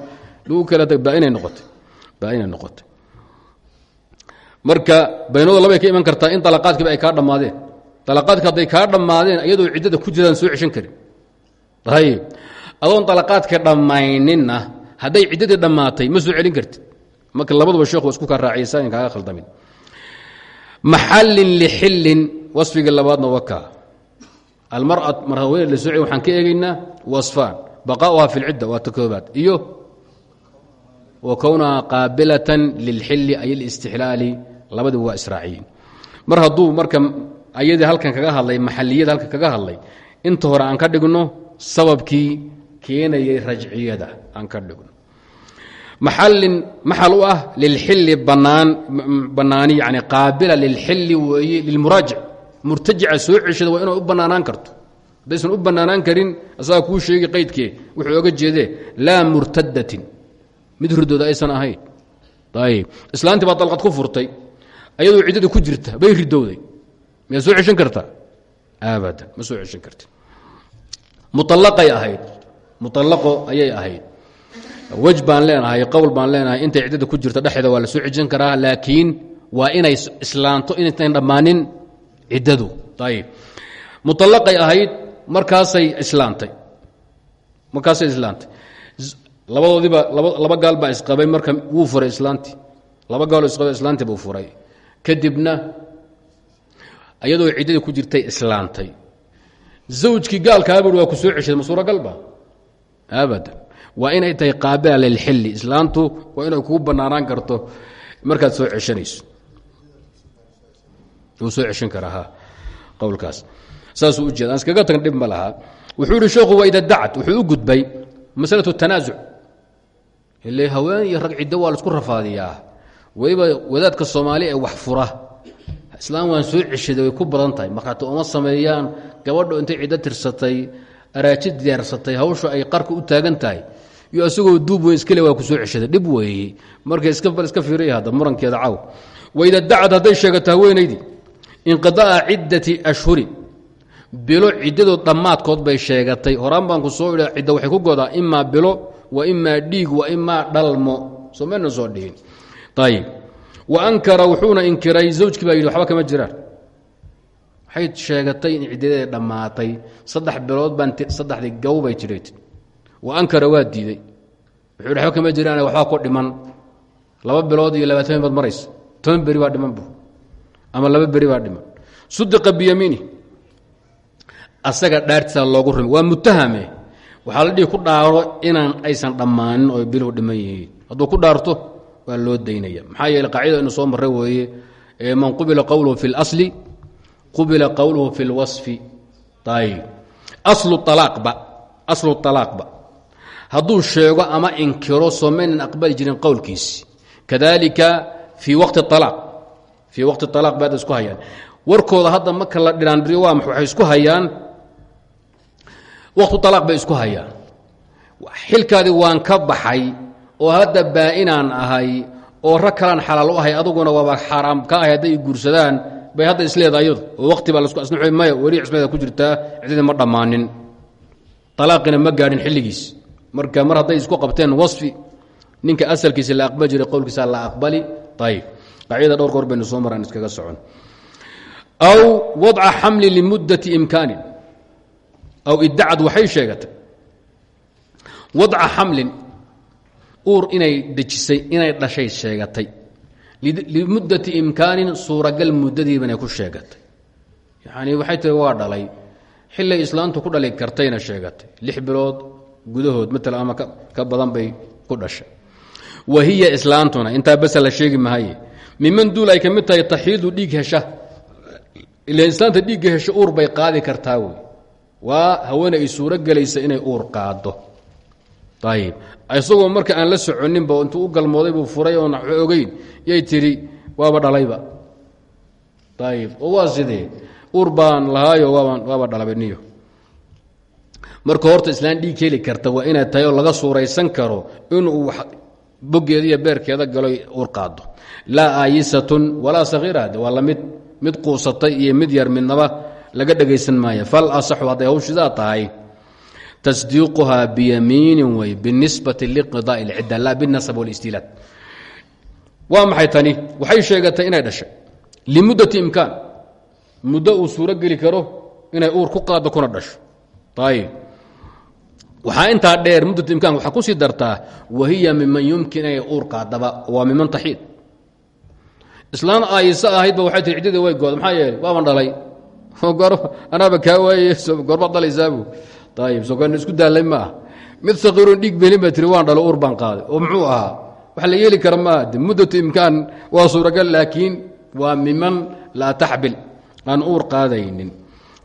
lagu kala tag baainay noqotay. Baainay noqotay. Marka baynadu labay ka iman kartaa in dalaqaadkiiba ay kaa dhammaadeen. Dalaqaadki hadday kaa dhammaadeen iyadoo ciddada ku jiraan soo ceshan karin. Ayib adoon dalaqaadka dhammayninna hadday ciddadii dhammaatay ma soo celin kartid. Marka labaduba sheekhu isku kaa raaciyaysa in kaaga khaldamin maxallin lixillin wasfigii labaadna wakaa almara mar haweeney la soo celi waxaan ka eegaynaa wasfaan. Baqaauha fi lcidda waa ta koobaad iyo wa kownaha qaabilatan lilxilli ay listixlaali labadiba waa israaciyiin mar hadduu marka ayadii halkan kaga hadlay maxaliyada halkan kaga hadlay inta hore aan ka dhigno sababkii keenayay rajciyada aan ka dhigno. Maxalin maxal u ah lilxili banaan bannaani yani qaabila lilxili weeye lilmuraajic murtajica soo ceshada waa inay u bannaanaan karto. Haddaysan u bannaanaan karin asagaa kuu sheegi mid ridooda aysan ahayn. Ayib islaantii baa dalqad ku furtay. Ayadoo ciddada ku jirta bay ridowday miyaa soo ceshan kartaa abadan ma soo ceshan karti. Muallaqay ahayd. Muallaqo ayay ahayd. Wej leenahay qowl baan leenahay intay ciddada ku jirta dhexeeda waa la soo ceshan karaa laakiin waa inay islaanto inaysan dhammaanin ciddadu. Ayib muallaqay ahayd markaasay islaantay. Markaasay islaantay labadoodiiba laba gaal baa isqabay marka wuu furay islaantii laba gaaloo isqabay islaantii buu furay. Kadibna iyadoo ciddadii ku jirtay islaantay. Zawjkii gaalkaabui waa ku soo ceshaday ma suuragalba abadan. Waa inay tahay qaabila lilxilli islaantu waa inay kugu bannaanaan karto markaad soo ceshanayso. Wuu soo ceshan karaa qowlkaas. Saasuu ujeeda aan iskaga tagn dhib ma lahaa wuxuu ihi sheekhu waida dacad. Wuxuu u gudbay masalatu tanaasuc ile haween iyo rag ciddo waa la isku rafaadiyaa. Weliba wadaadka soomaali ee wax fura. Islaam waan soo ceshaday way ku badan tahay. Markhaati sameeyaan gabadho intay ciddo tirsatay araaji diyaarsatay hawsha ay qarka u taagan iyo isagoo duub weyn iskale waa ku soo ceshaday. Dhib weeye marka iska bal iska fiiriya hadda murankeeda caw. Waida dacad hadday sheegato haweenaydii inqida'a ciddati ashhurin bilo ciddadood dhammaadkood bay sheegatay. Horaan baan ku soo idha cidda waxay ku godaa imaa bilo wa imaa dhiig wa imaa dhalmo. Soo mayna soo dhihin. Ayib wa ankara wuxuuna inkiray zawjkii baa yidhi waxba kama jiraan waxay sheegatay in ciddadeeda dhammaatay. Saddex bilood baan saddexdii gaw bay jirayt wa ankara waa diiday. Wuxuu yidhi waxba kama jiraan waxbaa ku dhiman. Laba bilood iyo labaatan baad maraysa toban beri baa dhiman bu ama laba beri baa dhiman. Sudiqa biyamiini. Asaga dhaartiisa loogu rumi. Waa mutahame waxaa la dhihi ku dhaaro inaan aysan dhammaanin oo biluhu dhiman yihiin hadduu ku dhaarto waa loo daynaya. Maxaa yeele qaacida inu soo marray weeye man qubila qowluhu fi اlasli qubila qowluhu fi اlwasfi ayb aslu alaaqba aslu alaaqba hadduu sheego ama inkiro soo maynan aqbali jirin qowlkiisi. Kadalika fii waqti alaaq fii waqti alaaq bay hadda isku hayaan. Warkooda hadda marka la dhiraandhiriyo waa waxay isku hayaan waqtu alaaq bay isku hayaan. Xilkaadii waan ka baxay oo hadda baa-inaan ahay oo rag kalaan xalaal u ahay aduguna waaba xaaraam ka ahay hadday guursadaan bay hadda isleeda ayadu waqti baa lasku asna maya weli cismeeda ku jirtaa cidadii ma dhammaanin. Alaaqina ma gaadhin xilligiis. Marka mar hadday isku qabteen wasfi ninka asalkiisa la aqbali jiray qowlkiisa la aqbali ayib qaacida dhowr goor baynu soo maraan iskaga socon. Aw wadca xamli limuddati imkaanin aw idacad waxay sheegatay. Wadca xamlin uur inay dejisay inay dhashay sheegatay. Limuddati imkaanin suuragal muddadiibanay ku sheegatay. Yacanii waxay tiri waa dhalay. Xillay islaantu ku dhali kartayna sheegatay. Lix bilood gudahood matala ama ka badan bay ku dhashay. Wa hiya islaantuna intaa basa la sheegi mahaye miman duul ay ka mid tahay taxiidu dhiig hesha. Ila islaanta dhiigga hesho uur waa haweene ay suuro gelaysa inay uur qaado ayib isagoo marka aan la soconinba intuu u galmooday buu furay oon ogeyn. Yay tidhi waaba dhalayba. Ayib oo waa sidee? Uur baan lahaayo waaba dhalabaniyo marka horta islaan dhiig heli karta waa inay tahay laga suuraysan karo inuu bogeeda iyo beerkeeda galo uur qaado laa aayisatun walaa sahiirade waa la mid mid quusatay iyo mid yar midnaba laga dhegaysan maayo. Fal asaxu hadday hawshidaa tahay tasdiiquhaa biyamiinin wey binisbati liqidaa'i اlcidda laa binasab wاlistilaad waa maxay tani? Waxay sheegatay inay dhashay. Limuddati imkaan. Muddo uu suuro geli karo inay uur ku qaado kuna dhasho. Ayib waxaa intaa dheer muddat imkaan waxaa ku sii dartaa wahiya miman yumkin inay uur qaadaba waa miman taxiid. Islaan aayisa ahaydba waxay tii ciddadii way gooda maxaa yeeley waaban dhalay anaaba kaa waaygoorma dalaysaab ayb isku daalay ma mid saqiirun dhiig belin baa tiri waan dhalo ur baan qaaday. Oo muxuu ahaa? Wax la yeeli kara maa muddatu imkaan waa suuragal laakiin waa miman laa taxbil. Aan uur qaadaynin.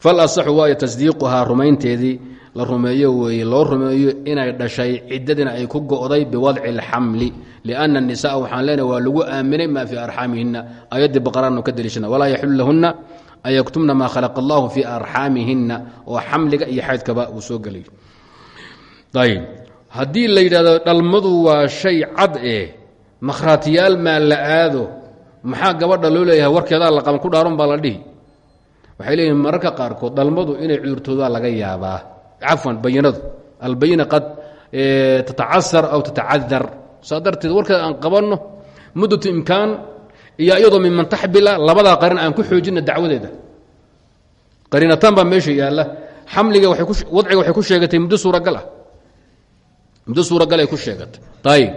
Falasaxu waayo tasdiiquhaa rumaynteedii la rumeeyo weeye loo rumeeyo inay dhashay ciddadina ay ku go'day biwadci alxamli lianna anisaa waxaan leenahy waa lagu aaminay maa fii arxaamihinna. Ayaddii baqaraannu ka deliishana walaa yaxul lahunna an yaktumna maa khalaqa allahu fii arxaamihina oo xamliga iyo xaydkaba uu soo gelay. Ayb haddii la yidhahdo dhalmadu waa shay cad eh makhraatiyaal maa la aado maxaa gabadha loo leeyahay warkeedaa la qaban ku dhaaron baa la dhihi? Waxay leeyihiin mararka qaarkood dhalmadu inay cudurtoodaa laga yaabaa. Cafwan bayinadu albayina qad tatacasar aw tatacadar saa warkeeda aan qabanno muddatu imkaan iyo iyadoo miman taxbila labadaa qarin aan ku xoojina dacwadeeda. Qariinataan baa meesha yaalla. Xamliga wadciga waxay ku sheegatay muddo suuragal ah. Muddo suuragal ay ku sheegatay. Ayib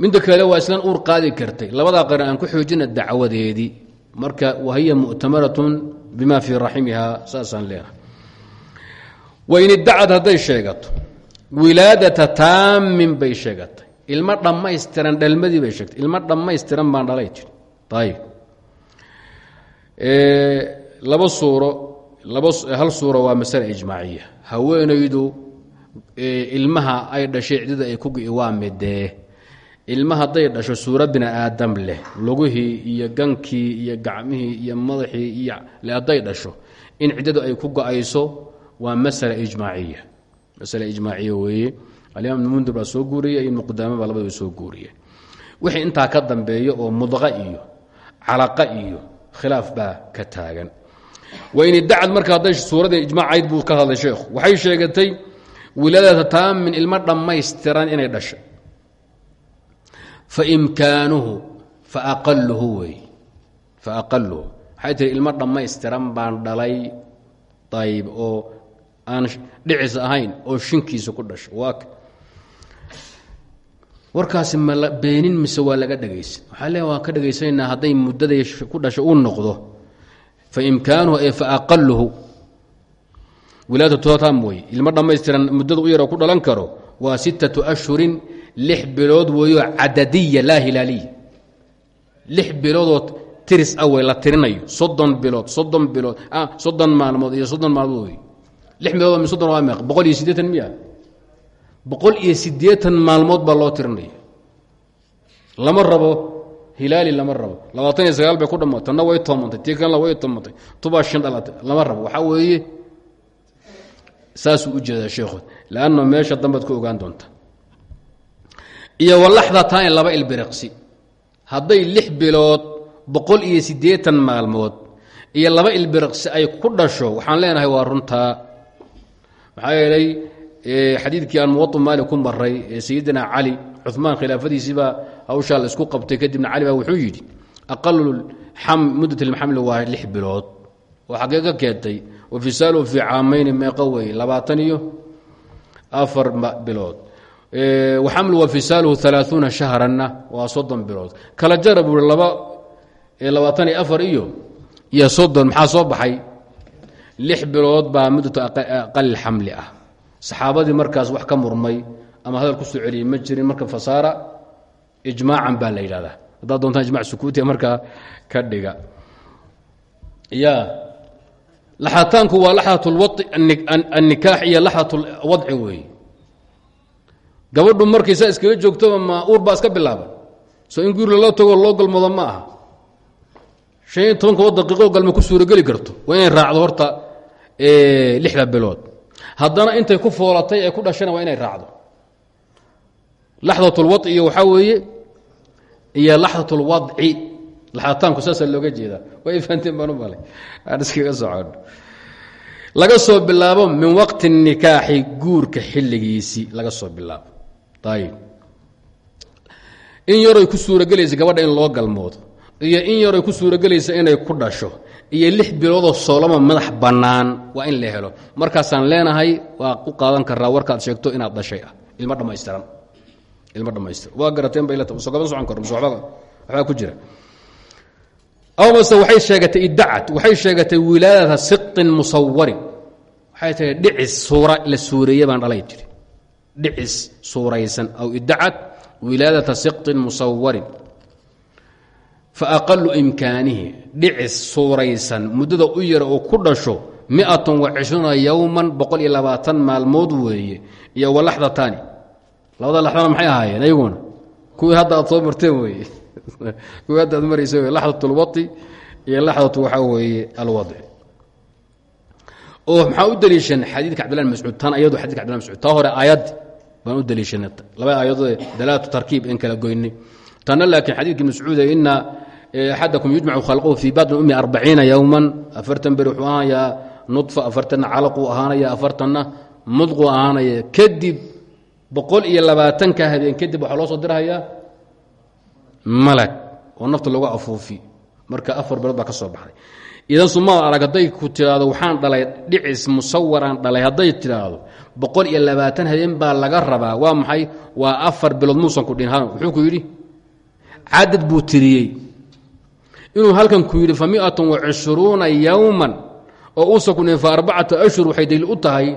midda kale waa islaan uur qaadi kartay. Labadaa qarin aan ku xoojina dacwadeedii marka wahiya mu'tamaratun bima fii raximiha saasaan leenahay wain iddacad hadday sheegato wilaadata taamin bay sheegatay ilmo dhammaystiran dhalmadii bay sheegtay. Ilmo dhammaystiran baan dhalay jiri ayib laba suuro laba hal suuro waa masale ijmaaciya haweenaydu ilmaha ay dhashay cidida ay ku gi waa midee ilma hadday dhasho suuro bini aadam leh. Lugihii iyo gankii iyo gacmihii iyo madaxii iyo hadday dhasho in ciddadu ay ku go'ayso waa masala ijmaaciya masale ijmaaciya weeye alimaam mundir baa soo guuriyey ibnu qudaame baa labadaba soo guuriyey. Wixii intaa ka dambeeya oo mudqa iyo calaqa iyo khilaaf baa ka taagan. Wain idacad marka hadday suuradii ijmaacayd buu ka hadlay sheekhu waxay sheegatay wilaadata taamin ilmo dhammaystiran inay dhashay. Faimkaanuhu faaqaluhu wey. Faaqaluhu waxay tihi ilmo dhammaystiran baan dhalay ayb oo aan dhicis ahayn oo shinkiisa ku dhasho waa warkaasi ma beenin mise waa laga dhegaysan waxaa le waan ka dhegaysananaa hadday muddaday ku dhasho uu noqdo faimkaanuhu ee faaqaluhu wilaadatotam wey ilmo dhammaystiran muddada u yaroo ku dhalan karo waa sittatu ashhurin lix bilood weeyo cadadiya laa hilaaliya. Lix biloodoo tiris ah wey la tirinayo soddon bilood soddon bilood soddon maalmood iyo soddon maalmood wey lix bilood soddon waa meeq boqol iyo siddeetan miya boqol iyo siddeetan maalmood baa loo tirinaya lama rabo hilaali lama rabo. Labaatan iyo sagaal bay ku dhammaatay. Tanna way toomantay tii kalena way toomantay tubaa shan dhalatay lama rabo. Waxaa weeye saasuu u jeedaa sheekhood leanna meesha dambaad ku ogaan doonta. Iyo walaxdataani laba ilbiriqsi. Hadday lix bilood boqol iyo siddeetan maalmood iyo laba ilbiriqsi ay ku dhasho waxaan leenahay waa runtaa. Maxaa yeelay xadiidkii aan muwau maalik ku maray ee sayidina cali cumaan khilaafadiisiibaa hawshaa la isku qabtay kadibna cali baa wuxuu yidhi aqalu muddat lxamli waa lix bilood. Oo xaggee ka keentay wafisaalu fii caamayni meeqo wey labaatan iyo afar bilood. Waxamlu wafisaaluhu alaaثuuna shahranna waa soddon bilood. Kala jara buui laba labaatan iyo afar iyo iyo soddon maxaa soo baxay? Lix bilood baa muddatu aqali xamli ah saxaabadii markaas wax ka murmay ama hadal ku soo celiyey ma jirin marka fasaara ijmaacan baa la yidhahdaa haddaad doontaan ijmac sukuutiya markaa ka dhiga. Ya laxataanku waa laxdat annikaax iyo laxdat wadci weeye. Gabadhu markay saa iskaga joogtoba ma uur baa iska bilaaban. Soo in guur lala tago loo galmado ma aha. Shan iyo tobanka daqiiqo galma ku suurogeli karto. Waa inay raacdo horta lixda bilood haddana intay ku foolatay ee ku dhashana waa inay raacdo. Laxdatulwadci iyo waxaa weeye iyo laxdatulwadci laxataanku saasaa looga jeedaa. Way fahanteen baan u malay. Aan iskaga socono laga soo bilaabo min waqti nikaaxi guurka xilligiisii laga soo bilaabo. Ayib in yaroy ku suurogelaysa gabadha in loo galmoodo iyo in yaroy ku suurogelaysa inay ku dhasho iyo lix biloodoo soolama madax bannaan waa in la helo. Markaasaan leenahay waa u qaadan karaa warkaad sheegto inaad dhashay ah. Ilmo dhammaystiran. Ilmo dhammaystiran. Waa garateen bay so gaba socon waba waxbaa ku jira. Aw mase waxay sheegatay iddacad waxay sheegatay wilaadata siqin musawarin waxay tahay dhicis suura la suureeye baan dhalay jiri dhicis suuraysan. Aw iddacad wilaadata siqin musawarin fa aqalu imkaanihi dhicis suuraysan. Muddada u yara oo ku dhasho miatan wa cishruuna yowman boqol iyo labaatan maalmood weeye iyo walaxdatani labada laxdana maxay ahaayeen? Ayaguna. Kuwii hadda aad soo marteen weeye. Kuwii hadda aad maraysa wey laxdat iyo laxdatu waxaa weeye alwadci. Oo maxaa u daliishan xadiidka cabdillah mascuud? Tan ayadu xadidka cbdillah mascuud. Taa hore aayaddi baan u daliishanay. Laba aayadood dalaatu tarkiib in kala goynay. Tanna laakiin xadiidkii mascuude ina axadakum yujmacu khalquhu fii batni ummi arbaciina yowman afartan beri wuxuu ahaanayaa nudfa afartanna calaquu ahaanaya afartanna mudquu ahaanaya kadib boqol iyo labaatanka habeen kadib waxaa loo soo dirhayaa malag oo marka afar bilood baa ka soo baxday idan sumaa arag hadday ku tiraahdo waxaan dhalay dhicis musawaraan dhalay hadday tidhaahdo boqol iyo labaatan habeen baa laga rabaa waa maxay waa afar bilood muusan ku dhin wuxuu ku yidhi cadad buu tiriyey inuu halkan ku yidhi fa miatan wa cishruuna yowman oo uusan ku fa arbacatu ashhur waxay daliil u tahay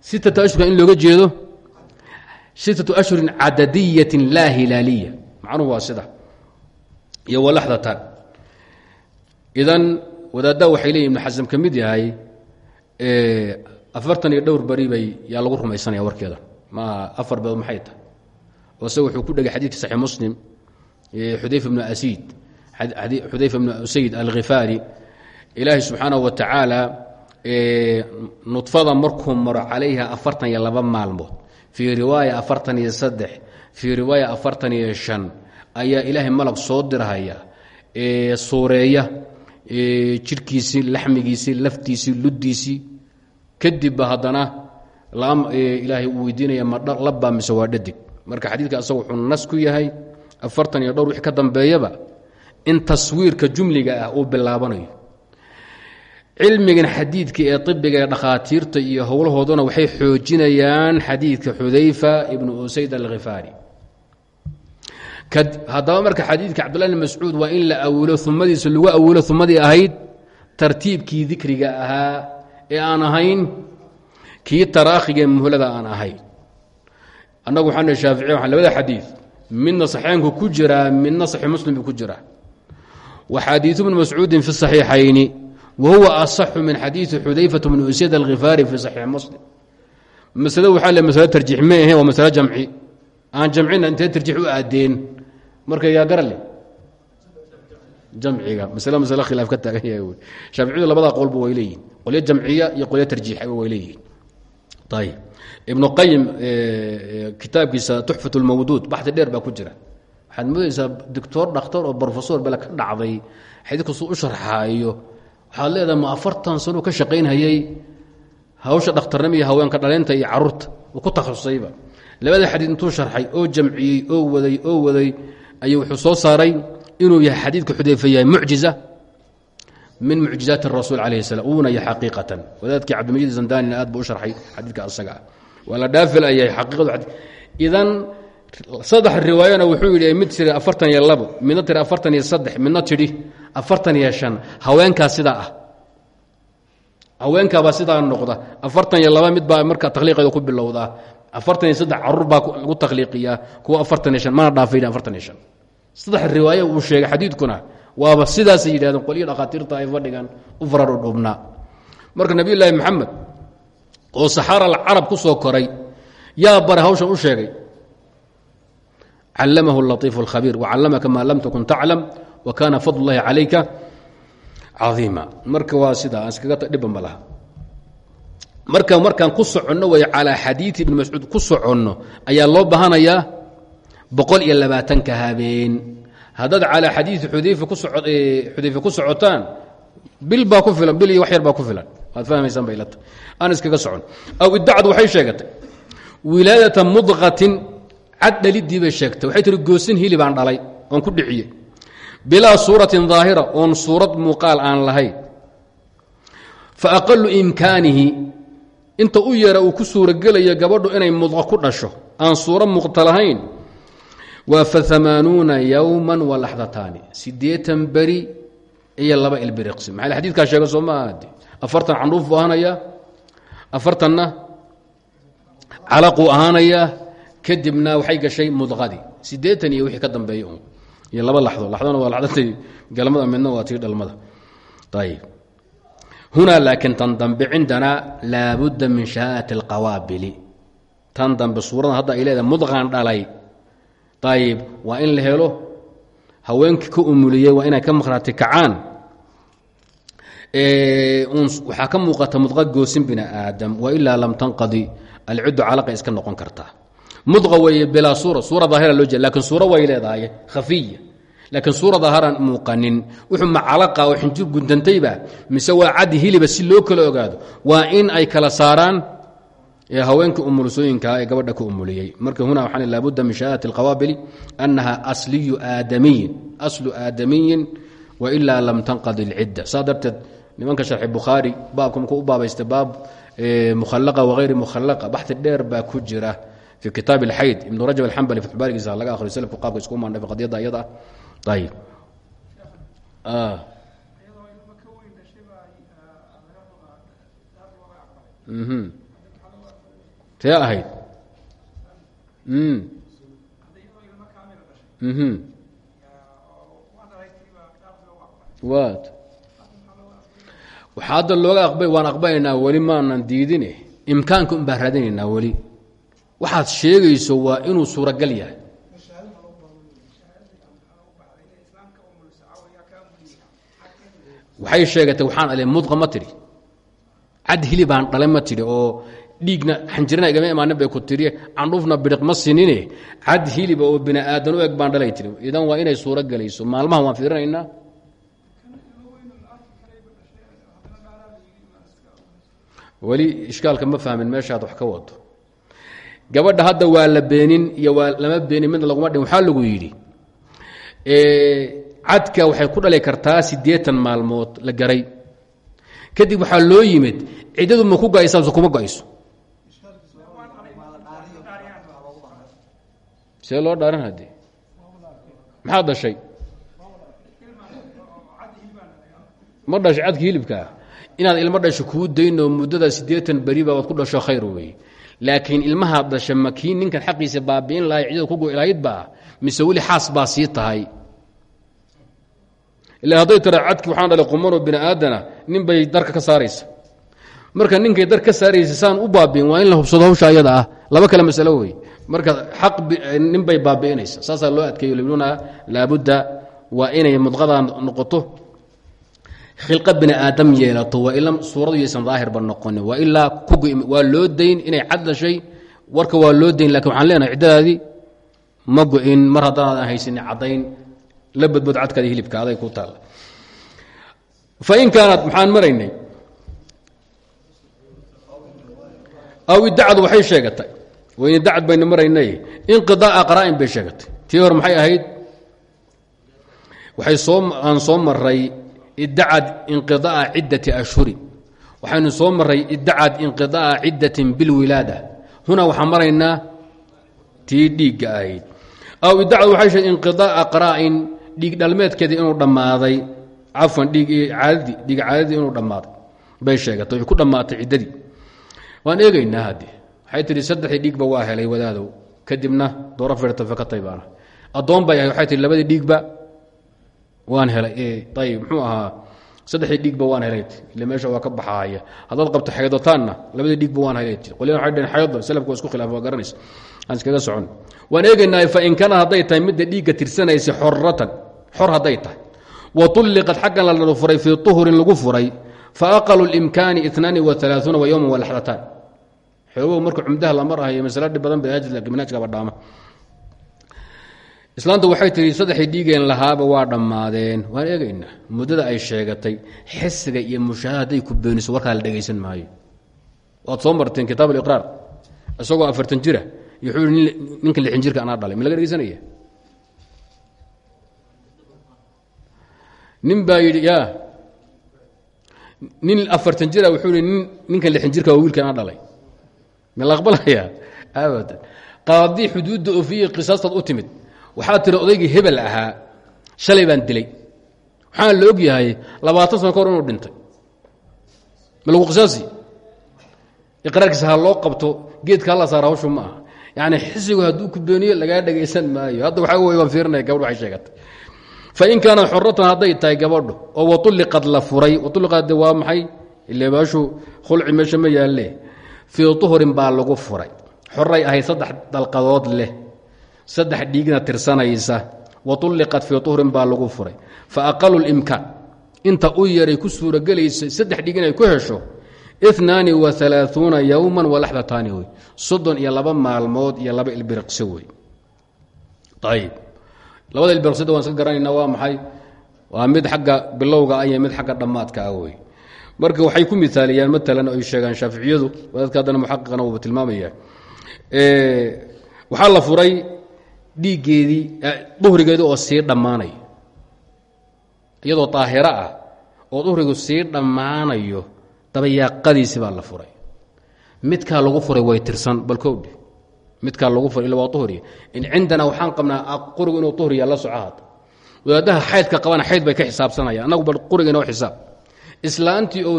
sittata ashhurka in looga jeedo? Sittatu ashhurin cadadiyatin laa hilaaliya. Macnuhu waa sida. Iyo idan wadaaddaa waxay leeyihiin ibnu xasam ka mid yahay afartan iyo dhowr beri bay yaa lagu rumaysanaya warkeeda. Ma afar beed maxay tahay? Wuxuu ku dhegay xadidka saxiix muslim xudayfa bnu asiid xudayfa bnu usayd alkhifaari ilaahay subxaanahu wa tacaala nudfada markuu maro calayha afartan iyo laba maalmood fii riwaaya afartan iyo saddex fii riwaaya afartan iyo shan ayaa ilaahay malag soo dirhaya suureeya jirhkiisii laxmigiisii laftiisii luddiisii kadibba haddana ilaahay uu weydiinaya ma waa dhadig. Marka xadiidka asaga wuxuu nas ku yahay afartan iyo dhowr wixii ka dambeeyaba in taswiirka jumliga ah uu bilaabanayo. Cilmigan xadiidka ee ibiga ee dhakhaatiirta iyo howlahooduna waxay xoojinayaan xadiidka xudayfa ibnu usayd alkhifaari haddaba marka xadiidka cabdullah mascuud waa in la awilo umadiisa lagu awilo umadii ahayd tartiibkii dikriga ahaa ee aan ahayn kii taraakhiga muhlada aan ahayn. Annagu waxaan shaafici labada xadiid. Midna saxeenku ku jiraa midna saxi muslim ku jiraa bni mascuudin fi saxiixayni wa huwa asaxu min xadiidi xudayfat bni usayd alkhifaari fi saxiix muslim masle waxaa le masale tarjiix ma ahe waa masale jamci aan jamcina intee tarjiix u aadeen marka yaa garale jamciga masle masle khilaaf ka taagan yahay wy shaaficiyadu labadaa qolba way leeyihiin qolyo jamciya iyo qolyo tarjiixaba way leeyihiin ayib ibnu qayim kitaabkiisa tuxfat lmawduud baxdi dheer baa ku jira waxaad moodaysaa doctor dhakhtar oo brofesor bale ka dhacday. Xadiidkasu u sharxaayo. Waxaad leedahay ma afartan sanuu ka shaqaynhayay hawsha dhakhtarnimo iyo haweenka dhaleynta iyo carruurta uu ku takhasusayba labada xadiid intuu sharxay oo jamciyey oo waday oo waday ayuu wuxuu soo saaray inuu yahay xadiidka xudayfa yahay mucjiza min mucjizaati rasuul calayh salam uuna yahay xaqiiqatan. Wadaadkii cabdimajid zandanina aad buu u sharxay xadiidka asaga. Ah waa la dhaafilayahay xaqiiqadu idan saddex riwaayona wuxuu yidhi mid tiri afartan iyo labo midna tiri afartan iyo saddex midna tidhi afartan iyo shan. Haweenkaa sidaa ah. Haweenkaabaa sidaa noqda. Afartan iyo laba mid baa marka takhliiqeeda ku bilowdaa. Afartan iyo saddex carruur baa lagu takhliiqiyaa. Kuwa afartan iyo shan mana dhaafayna afartan iyo shan. Saddex riwaayo uu sheegay xadiidkuna waaba sidaasay yidhahdeen qolyo dhakhaatiirta ay fadhigan u farar u dhubnaa marka llaahi maxamed oo saxaara alcarab ku soo koray yaa bare hawshan u sheegay callamahu latiifu اlkhabiir wacallamaka maa lam takun taclam wa kaana fadl اllahi calayka caiima marka waa sidaa iskaga dhiba ma laha marka markaan ku soconno way calaa xadiidi ibni mascuud ku soconno ayaa loo baahanayaa boqol iyo labaatanka habeen haddaad calaa xadiidi xudayfa ku socotaan bil baa ku filan bil iyo wax yar baa ku filan waad fahmaysaan bay ilata aan iskaga socon aw iddacad waxay sheegatay wilaadata mudqatin cad dhalidii bay sheegtay. Waxay tihi goosin hilibaan dhalay oon ku dhiciyey bilaa suuratin daahira oon suurad muuqaal aan lahayn fa aqalu imkaanihi inta u yara uu ku suurogelayo gabadhu inay mudqa ku dhasho aan suuro muuqta lahayn waa fa amaanuuna yowma walaxdataani siddeetan beri iyo laba ilbiriqsi maxaa xadidkaa sheega soo afartan candhuuf buu afartanna calaquu ahaanayaa kadibna waxay gashay mudqadii siddeetan iyo wixii ka dambeeya un iyo laba laxdo. Laxdona waa laxdatay. Galmada midna waa tii dhalmada. Ayib hunaa laakiin tan dambe cindanaa laabudda min shahaadati alqawaabili. Tan dambe suuradan hadda ay mudqan dhalay. Ayib waa in la helo haweenkii ka umuliyey waa inay ka maqhraati kacaan. Waxaa ka muuqata mudqa goosin bini aadam. Wailaa lam tanqadi. Alciddu calaqa iska noqon kartaa mudqa weeye bilaa suura suura daahira loo jeeda laakiin suura way leedahay khafiya laakiin suura daahiran muuqanin. Wuxuu macalaqa oo xinjir guntantayba mise waa caddi hiliba si loo kala ogaado waa in ay kala saaraan haweenkii umulusooyinkaa ee gabadha ka umuliyey. Marka huna waxaa laabudda min shahaadati alqawaabili annaha asliyu aadamiyin aslu aadamiyin wailaa lam tanqadi alcidda. Saa darteed nimanka sharxi bukhaari baabka markuu u baabaysta baab mukhalaqa wahayri mukhalaqa baxi dheer baa ku jira fi kitaab اlxayd ibnu rajab alxambali fatxbaarigiisa laga ahriyo slku qaabka isku maandhafa qadiyadda iyada ah ayib tee ahayd waxaa hadda looga aqbay waan aqbalaynaa weli maanan diidine imkaanka un baa raadinaynaa weli waxaad sheegayso waa inuu suuragal yahay. Waxay sheegatay waxaan ale mudqa ma tidhi cad hilibaan dhalay ma tidhi oo dhiigna xanjirana igama imaanin bay ku tidhi candhuufna bidhiq ma sinine cad hiliba oo bini aadan u eg baan dhalay tidhi idan waa inay suuro gelayso maalmaha waan fiirinaynaa. Weli ishkaalka ma fahmin meeshaad wax ka wado gabadha hadda waa la beenin iyo waa lama beenin midna laguma dhin waxaa lagu yidhi cadka waxay ku dhali kartaa siddeetan maalmood la garay. Kadib waxaa loo yimid ciddadu ma ku ga-aysa mise kuma go'ayso see loo dhaaran haddee maxaad dhashay? Ma dhashay cadka hilibkaa inaad ilmo dhasho kuu daynoo muddada siddeetan beriba waad ku dhasho khayr weeye laakiin ilmahaad dhasha ma kii ninkan xaqiisa baabi'in lahay ciddada ku go-lahayd baa? Mise weli xaas baa sii tahay? Ila hadday tira cadki waxaan dhalay qumanoo bini aadana nin bay darka ka saaraysa. Marka ninkay dar ka saaraysa saan u baabi'in waa in la hubsado hawsha ayada ah. Laba kale masalo wey. Marka xaq nin bay baabi'inaysa. Saasaa loo adkeeyo libnuna laabudda waa inay mudqadaa noqoto khilqa bini aadam yeelato waa ila suuradu yaysan daahirba noqonin waa ilaa waa loo dayn inay cad dhashay warka waa loo dayn laakiin waxaan leenahay ciddadaadii ma go-in mar haddaadan haysanin caddayn la badbood cadkaada hilibka aday ku taalla fain kaanat maxaan maraynay? Aw idacadu waxay sheegatay. Wayn idacad baynu maraynay inqidaaa qaraa'in bay sheegatay. Tii hore maxay ahayd? Waxay soo aan soo maray idacad inqida'a ciddati ashhurin waxaynu soo maray idacad inqida'a ciddatin bilwilaada huna waxaan maraynaa tii dhiigga ahayd. Aw idacad waxay sheegtay inqida'a qaraa'in dhiig dhalmeedkeedii inuu dhammaaday. Cafan dhiig caadadii dhiig caadadii inuu dhammaaday. Bay sheegatay way ku dhammaatay ciddadii. Waan eegaynaa hadde waxay tihi saddexdii dhiigba waa helay wadaadow. Kadibna dooro firta ka taybaana addoon bay ahay waxay tihi waan helay. Ayib muxuu ahaa saddexdii dhiigba waan helay. Ile meesha waa ka baxaaya. Haddaad qabto xaydotaanna labadii dhiigba waan helay. Qolina waxay dhaheen xaydo salafka isku khilaaf waa garanaysa. Aan iskaga socon. Waan eegaynaa fa in kana hadday tahay midda dhiigga tirsanaysa xoratan xor hadday tahay. Wa tulliqat xaggan la furay fii tuhurin lagu furay fa aqalu limkaani inaani wa alaaثuuna wa yowma walaxdataan xoogow marka cumdaha la marahayo masalo dhib badan bmanhajkaba dhaama islaanta waxay tihi saddexii dhiigeen lahaaba waa dhammaadeen. Waan eegaynaa muddada ay sheegatay xisiga iyo mushaahada hadday ku beeniso warkaa la dhegaysan maayo. Waad soo marteen kitaab aliqraar isagoo afartan jira iyo wuxuu yihi ninka lixin jirka anaa dhalay. Ma laga nin baa yidhi ya nin afartan jira wuxuu yihi ninkan lixin jirka waa wiilka anaa dhalay. Ma la aqbalayaa? Abadan qaadii xuduudda ofiye qisaastaad u timid waxaa tiri odaygii hebel ahaa shalay baan dilay. Waxaana la og yahay labaatan sano ka hor inuu dhintay. Ma qisaasi? Iqraarkiisa ha loo qabto geedka hala saara hawshu ma aha. Yani xisigu hadduu ku beeniyo lagaa dhegaysan maayo. Hadda waxaa wey waan fiirinaya gabadh waxay sheegatay. Fain kaanat xoratan hadday tahay gabadhu oo waulliqad la furay. Waulliqad de waa maxay? Ile baashu khulci meesha ma yaalle. Fii uhurin baa lagu furay. Xoray ahayd saddex dalqadood leh saddex dhiigna tirsanaysa waulliqat fii uhurin baa lagu furay. Fa aqalu limkaan inta u yaray ku suuragelaysa saddex dhiig ku hesho inaani wa alaaثuuna yowma walaxdataani iyo laba maalmood iyo laba ilbiriqso wey ayb labada ilbiriqsada waan iska garanayna waa maxay? Waa mid xagga bilowga ah mid xagga dhammaadka ah marka waxay ku miaaliyaan maalan ay sheegaan shaaficiyadu wadaadka haddana muxaqiqana wuuba tilmaamaya waxaa la furay dhiiggeedii duhrigeedii oo sii dhammaanaya iyadoo daahiro ah oo duhrigu sii dhammaanayo dabayaaqadiisi baa la furay. Midkaa lagu furay way tirsan balkowdhe midkaa lagu furay illa waa uhriya in cindana waxaan qabnaa qurigu inuu uhriya la soco wadaadaha xaydka qabana xayd bay ka xisaabsanayaan. Annagu bal quriga inoo xisaab. Islaantii oo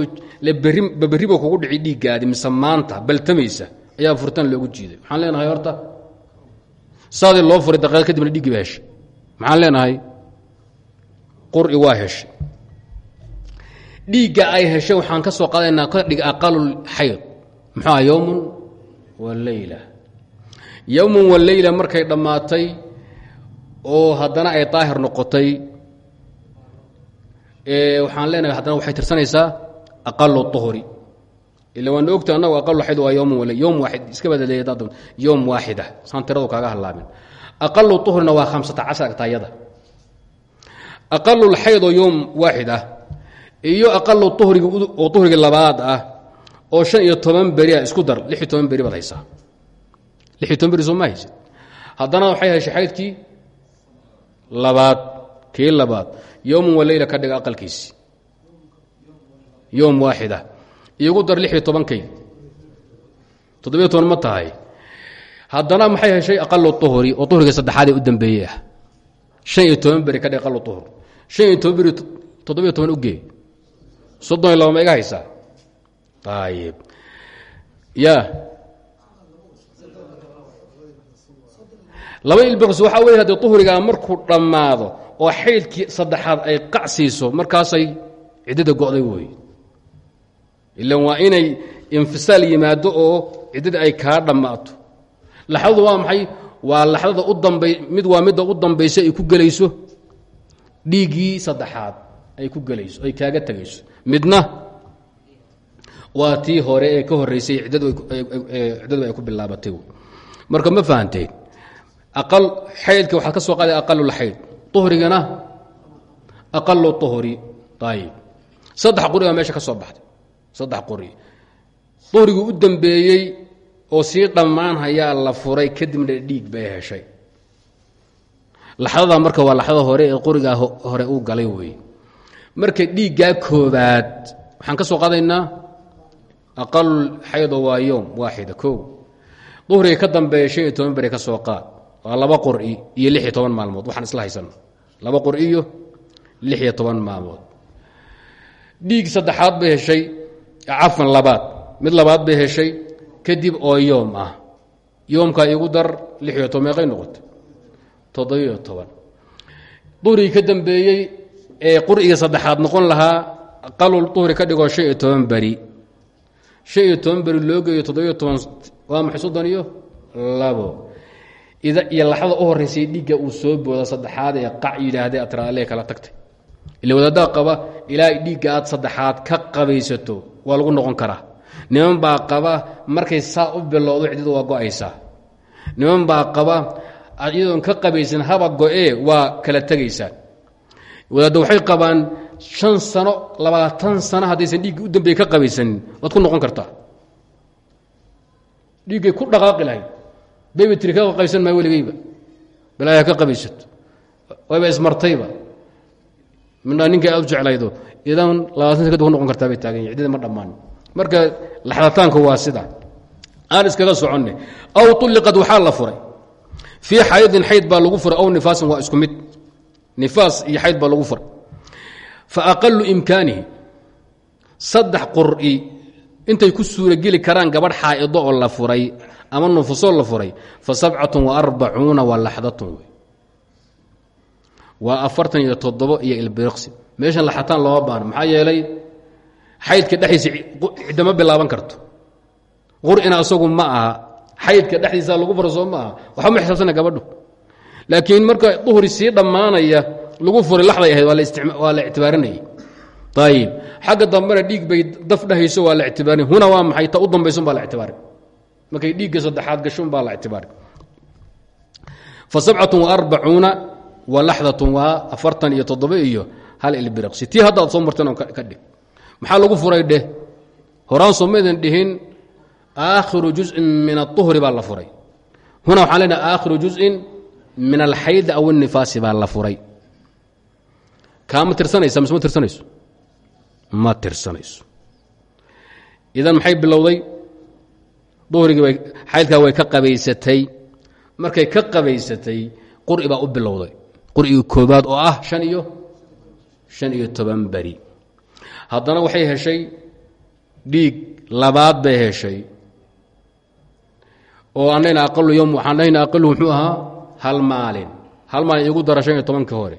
berriba kugu dhici dhiiggaadi mise maanta baltamaysa ayaa furtaan loogu jiiday. Waxaan leenahay horta saadii loo furay daqiiqa kadibna dhiiggiiba heshay maxaan leenahay? Quri waa heshay dhiigga ay heshay waxaan ka soo qaadaynaa ka dhig aqalul xayd. Muxuu aha yowmun waleyla yowmun waleyla markay dhammaatay oo haddana ay daahir noqotay waxaan leenahay haddana waxay tirsanaysaa aqalu uhri ila waana ogta annagu aqalu xayd waa yowmun waleyl yowm waaxid. Iska badaleeya dad yowm waaxida. Saan tiradu kaaga hadlaamin aqalu uhrina waa khamsata cashar tayada aqalul xayd oo yowm waaxid iyo aqalu uhriga oo uhriga labaad ah oo shan iyo ah isku dar. Lix iyo toban beri baad haysaa. Lix waxay heshay xaydkii labaad kii labaad. Yowman waleyla ka dhiga aqalkiisi. Yowm waaxida iigu dar lix iyo tobankay. Toddobiyo toban ma tahay. Haddana maxay heshay aqalu uhri oo uhriga saddexaadee u dambeeyey ah. Toban beri ka dhig aqalu uhr iyo toban beri toddobiyo toban ugee soddon iyo laba ma iga ya. Laba ilbiqs waxaa wey haddii uhrigaa markuu dhammaado oo xaydkii saddexaad ay qacsiiso markaasay ciddada go'day wey ilan waa inay infisaal yimaado oo ciddada ay kaa dhammaato. Laxdadu waa maxay? Waa laxdada u dambay mid waa midda u dambaysa ay ku gelayso. Dhiiggii saddexaad ay ku gelayso ay kaaga tegayso midna waa hore ee ka horeysay ciddadu ay ku bilaabatay. Marka ma fahanteen aqal xaydka waxaad ka soo qaaday aqalulxayd uhrigana aqalu uhri ayib saddex quri baa meesha ka soo baxday saddex quri uhrigii u dambeeyey oo sii dhammaan hayaa la furay kadibna dhiig bay heshay. Laxdada marka waa laxdada hore ee qurigaa hore u galay wey marka dhiiggaa koobaad waxaan ka soo qaadaynaa aqal xaydo waa yowm waaxida ko uhriga ka dambeeya shan iyo toban beri ka soo qaad. Waa laba qori iyo lix iyo toban maalmood. Waxaan isla haysano laba qori iyo lix iyo toban maalmood. Dhiig saddexaad bay heshay cafan labaad. Mid labaad bay heshay kadib oo yoom ah. Yoomkaa igu dar lix iyo toban meeqay noqotay. Toddobiyo toban. Duhrigii ka dambeeyey ee quriga saddexaad noqon lahaa qalul duhri ka dhigoo shan iyo toban beri. Shan iyo toban beri loo geeyo toban waa maxay soddon iyo labo? Iyo laxda u horeysay dhiigga uu soo booda saddexaad ee qac yidhaahday atraale kala tagtay ila wadaaddaa qaba ilaa dhiigga aad saddexaad ka qabaysato waa lagu noqon karaa. Niman baa qaba markay saa u bilowdo ciddadu waa go'aysaa niman baa qaba iyadoon ka qabaysan haba go-ee waa kala tegaysaa wadaadda waxay qabaan shan sano labaatan sano haddaysan dhiiggii u dambeeye ka qabaysanin waad ku noqon kartaa. Dhiiggay ku dhaqaaqi lahayd. Baybatri ka qabaysan maa weligeyba balaayaa ka qabaysato. Wayba ismartayba midnaa ninkay aad u jeclaydo idan labaatan san kadib ku noqon kartaa bay taagan yihiin ma dhammaan. Marka laxdataanku waa sida. Aan iskaga soconne aw ulliqad waxaa la furay. Fii xaydin xayd baa lagu furay aw nifaasin waa isku mid. Nifaas iyo xayd baa lagu furay. Fa aqalu imkaanihi. Saddex qur'i intay ku suurageli karaan gabadh xaa'ido oo la furay ama nufusoo la furay fa sabcatun wa arbacuuna waa laxdatun. wey waa afartan iyo toddobo iyo ilbiriqsi. Meeshan laxataan looma baahno maxaa yeelay xaydka dhexdiisa ciddama bilaaban karto. Qur'ina asagu ma aha xaydka dhexdiisa lagu furo ma aha waxba ma xisaabsana gabadhu. Laakiin marka duhri sii dhammaanaya lagu furay laxday ahayd waa la ictibaarinayay. Ayib xagga dambena dhiig bay daf dhahayso waa la ictibaarin. Huna waa maxay? Ta u dambaysun baa la ictibaarin. Markay dhiigga saddexaad gasho baa la ictibaarin. Fa sabcatun wa arbacuuna wa laxdatun waa afartan iyo toddoba iyo hal ilbiraqsi tii hadda ad soo marteen oo ka dhig maxaa lagu furay dheh horaan soomaydin dhihin aakhiru juzin min aلطuhri baa la furay huna waxaan leenaha aakhiru juzin min alxaydi aw الnifaasi baa la furay kaa ma tirsanaysa mise ma tirsanayso ma tirsanayso idan maxay bilowday duhrigii way xaydkaa way ka qabaysatay markay ka qabaysatay qur'i baa u bilowday qur'igii koobaad oo ah shan iyo shan iyo toban beri. Haddana waxay heshay dhiig labaad bay heshay. Oo anayna aqalu waxaan dhahayna aqalu muxuu ahaa hal maalin. Hal maalin igu dara shan iyo tobanka hore.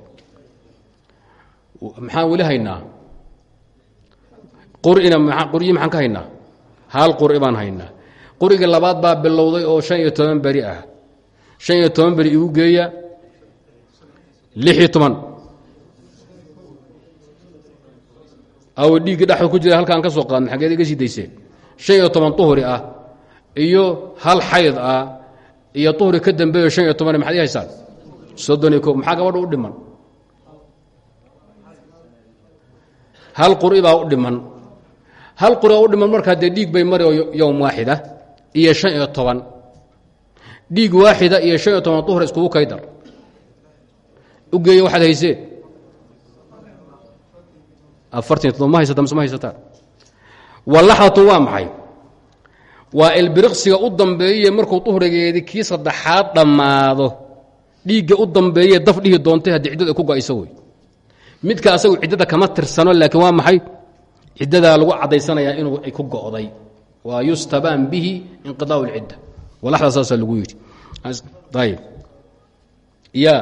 Maxaan weli haynaa? Qur'ina qur'ii maxaan ka haynaa? Hal qur'i baan haynaa. Qur'igii labaad baa bilowday oo shan iyo toban beri ah. Shan iyo toban beri igu geeya lix iyo toban. Aw dhiiggii dhexda ku jira halkaan ka soo qaadna xaggeed iga sii dayseen shan iyo toban uhri ah iyo hal xayd ah iyo uhri ka dambeeyo shan iyo toban maxad ii haysaan soddon iyo ko maxaa gabadha u dhiman? Hal quri baa u dhiman. Hal quri u dhiman markaa dee dhiig bay mari yowm waaxida iyo shan iyo toban. Dhiig waaxida iyo shan iyo toban uhri iskugu kaydar u geeya waxaad hayseen afartan todob ma haysataa mise ma haysataan walaxdatu waa maxay? Waa ilbiriqsiga u dambeeye markuu uhrigeedii kii saddexaad dhammaado. Dhiigga u dambeeye daf dhihi doontay haddii ciddada ku go'ayso wey midka asagu ciddada kama tirsano laakiin waa maxay? Ciddadaa lagu caddaysanayaa inuu ay ku go'day. Waa yustabaan bihi inqidaau اlcidda walaxda saasaa lagu yidhi. Ayb ya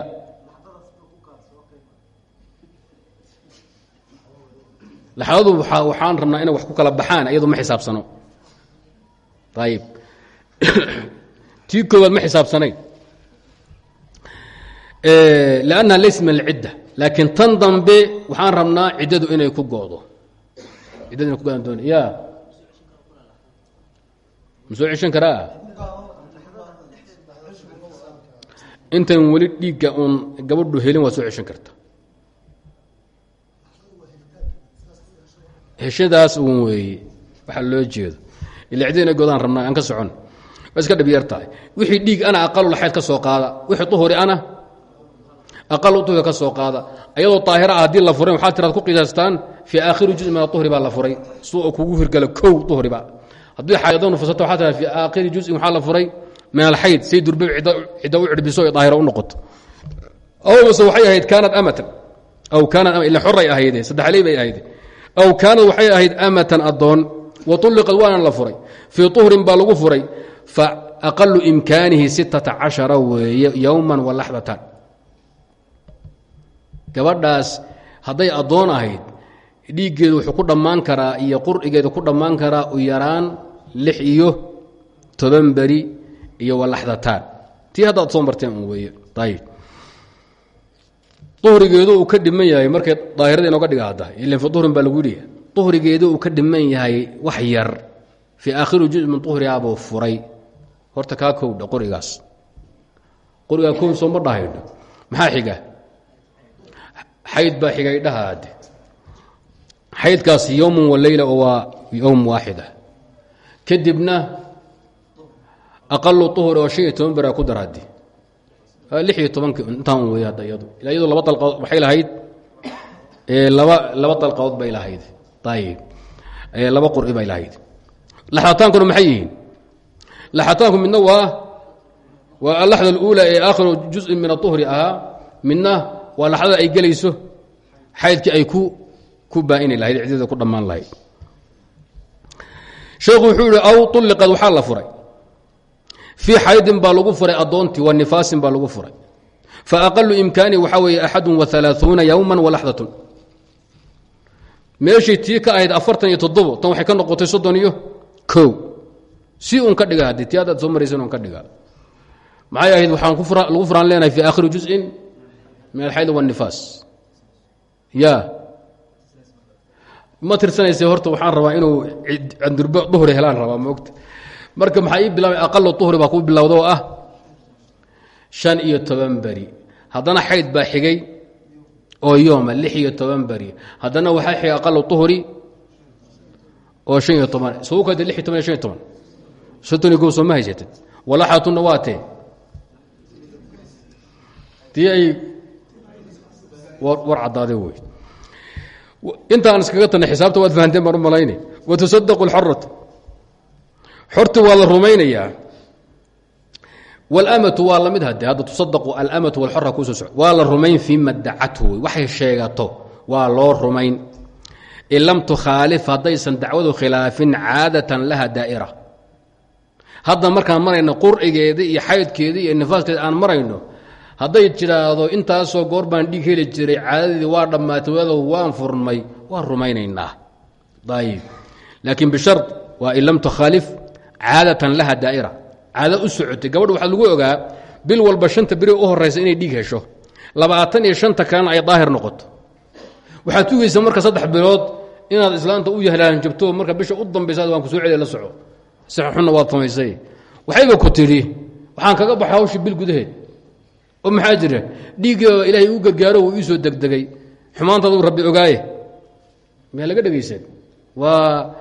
laxdadu waxaan rabnaa inay wax ku kala baxaan iyadu ma xisaabsano. Ayib tii koowaad ma xisaabsanayn. Lannaha laysa min alcidda laakiin tan dambe waxaan rabnaa ciddadu inay ku go'do ciddadu ku godan doon ya ma soo ceshan karaa? Intan weli gabadhu helin waa karta heshadaas uun weeye waxaa loo jeedo. Ila cidda inay godaan rabnaa aan ka socon. Waa iska dhabyar tahay. Wixii dhiig ana aqalu xayd ka soo qaada. Wixii uhuri ana aqalu uhri ka soo qaada. Ayadoo daahira ah haddii la furay waxaa tiraad ku qiyaastaan fii aakhiri juz min aduhri baa la furay. Oo kugu hirgala kow uhriba haddii xaayado nufasato waxaa tiraad fii aakhiri juzin waxaa la furay min alxayd say durbe cidda u cirbiso ee daahira u noqoto. Aw mase waxay ahayd kaanat amatan. Aw kaanat ila xoray ahayde saddexley bay ahayde aw kaanad waxay ahayd amatan adoon wa ulliqad waana la furay. Fii uhrin baa lagu furay fa aqalu imkaanihi sittata cashara weeye yowman wa laxdatan. Gabadhaas hadday addoon ahayd dhiiggeedu wuxuu ku dhammaan karaa iyo qur'igeedu ku dhammaan karaa u yaraan lix iyo toban beri iyo walaxdataan tii hadda ad soo marteen un uhrigeedu uu ka dhiman yahay markay daahirada inooga dhiga hadda ilan fi uhrin baa lagu yidhi uhrigeedu uu ka dhiman yahay wax yar. Fii aakhiri juz min uhrigaabuu furay. Horta kaa kowdha qorigaas. Qorigaa kow soo ma dhahaydho maxaa xiga xayd baa xigaydhahaade xaydkaas yowman wa leyla oo waa yowm waaxida. Kadibna aqalu uhri oo shan iyo toban beraa ku dar lixiyo tobanki intaan wey hadda iyadu. Iyadu laba dalqadood waxay lahayd laba laba dalqadood bay lahayd. Ayib laba qur'i bay lahayd. Laxataankuna maxay yihiin? Laxataanku midna waa waa alaxda aluula ee aakhiru juzin min aduhri ahaa. Midna waa laxdada ay gelayso xaydkii ay ku ku baa'ini lahayd ciddada ku dhammaan lahayd. Sheekhu wuxuu yihi aw ulliqad la furay fii xaydin baa lagu furay addoontii wa nifaasin baa lagu furay. Fa aqalu imkaani waxaa weeye axadun wa alaaثuuna yowma walaxdatun meeshii tii ka ahayd afartan iyo toddobo tan waxay ka noqotay soddon iyo kow. Si un ka dhiga haddii ti adaad soo maraysan un ka dhiga maxay ahayd waxaan lagu furaan leenahay fi aakhiri juzin? Min alxayd wاnifaas ya ma tirsanaysa horta waxaan rabaa inuu candurbo duhri helaan rabaa maogta marka maxaa ii bilaabay aqalo duhri baa kuu bilowda oo ah shan iyo toban beri. Haddana xayd baa xigay oo yooma lix iyo toban beri. Haddana waxaa xigay aqalo duhri oo shan iyo toban. Suukada lix iyo toban iyo shan iyo toban? Soddon iyo kow soo ma haysatid? Walaxatunna waa tee. Tii ay war caddaade wey intaan iskaga tanay xisaabta waad fahanteen baan u malayna watusadaqu اlxoratu xorti waa la rumaynayaa. Wاlamatu waa la mid hade hadda tusadaqu alamatu wاlxora kuusoo soco waa la rumayn fima dacathu wey waxay sheegato waa loo rumayn. In lam tukhaalif haddaysan dacwadu khilaafin caadatan laha daa'ira. Hadda markaan marayno qurcigeedii iyo xaydkeedii iyo nifaaskeedi aan marayno hadday tidhaahdo intaasoo goor baan dhiig heli jiray caadadeedii waa dhammaatay wadow waan furmay waan rumaynaynaa. Ayib laakiin bishar waa in lam tukhaalif caadatan laha daa'ira. Caado u socotay. Gabadh waxaa lagu ogaa bil walba shanta beri u horaysa inay dhiig hesho. Labaatan iyo shanta kalena ay daahir noqoto. Waxaad tugaysa marka saddex bilood inaad islaanta u yahlaan jabto marka bisha u dambaysa waan ku soo celiya la soco. Sixunna waad samaysay waxayba ku tidhi waxaan kaga baxa hawshi bil gudaheed. Oo maxaa jira? Dhiiggii ilaahay u gargaaro uu ii soo degdegay. Xumaantaaduu rabbi ogaaye. Miyaa laga dhegaysan waa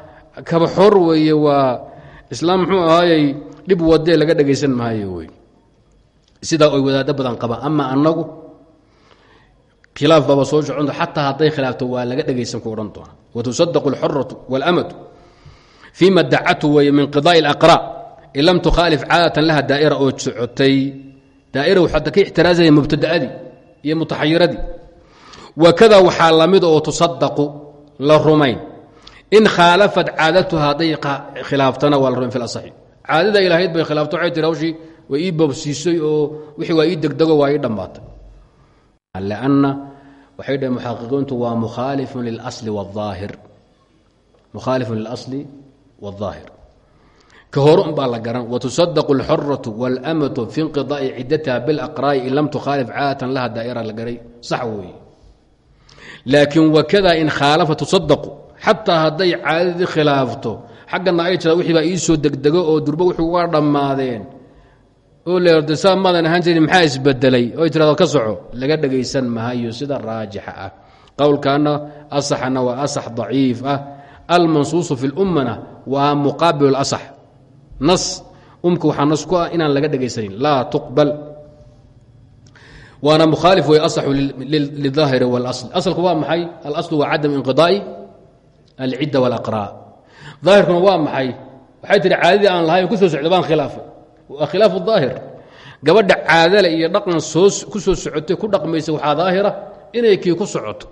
kaba xor weeye waa islaam muxuu ahaayey dhib wadee laga dhegaysan maayo wey sidaa oy wadaado badan qabaan ama annagu khilaaf baaba soo soconto xataa hadday khilaafto waa laga dhegaysan ku odhan doona watusadaqu alxoratu walamatu fiima dacatu weeye min qidaa'i alaqraa in lam tukhaalif caadatan laha daa'ira oo socotay daa'ira waxaa ka ixtiraazaya mubtada'adii iyo mutaxayiradii wakada waxaa lamida ah oo tusadaqu la rumayn in khaalafat caadatuha hadday khilaaftana waa la rumayn fi asaxi caadada ilaahayd bay khilaafto waxay tiri hawshii way ii boobsiisay oo wixii waa ii degdego waa ii dhammaatay lanna waxay dhaheen muxaqiqiintu waa mukhaalifun lilasli wاaahir mukhaalifun lilasli wاlظaahir ka hore un baa la garan watusadaqu اlxoratu wاlamatu fi inqidaai cidatiha bilaqraa'i in lam tukhaalif caadatan laha daa'ira la garay sax weeye laakiin wakada in khaalafa tusadaqu xataa hadday caadadii khilaafto xaggana ay jira wixii baa ii soo degdego oo durbo wixii uga dhammaadeen. Oo leerde saa maadan ahaan oy tirado ka soco laga dhegaysan mahayo sida raajixa ah. Qowlkaana asaxana waa asax daciif ah. Almansuusu fi lummana waa muqaabil asax. Nas umka waxaa ah inaan laga dhegaysanin laa tuqbal. Waana mukhaalif way asaxu lidaahiri wاlasl asalku waa maxay? Alaslu waa cadam alcidda walaqraa daahirkuna waa maxay waxay tihi caadadii aan lahayn ku soo socda baan khilaafay khilaafu daahir gabadha caadale iyo dhaqan ku soo socotay ku dhaqmaysa waxaa daahira inay kii ku socoto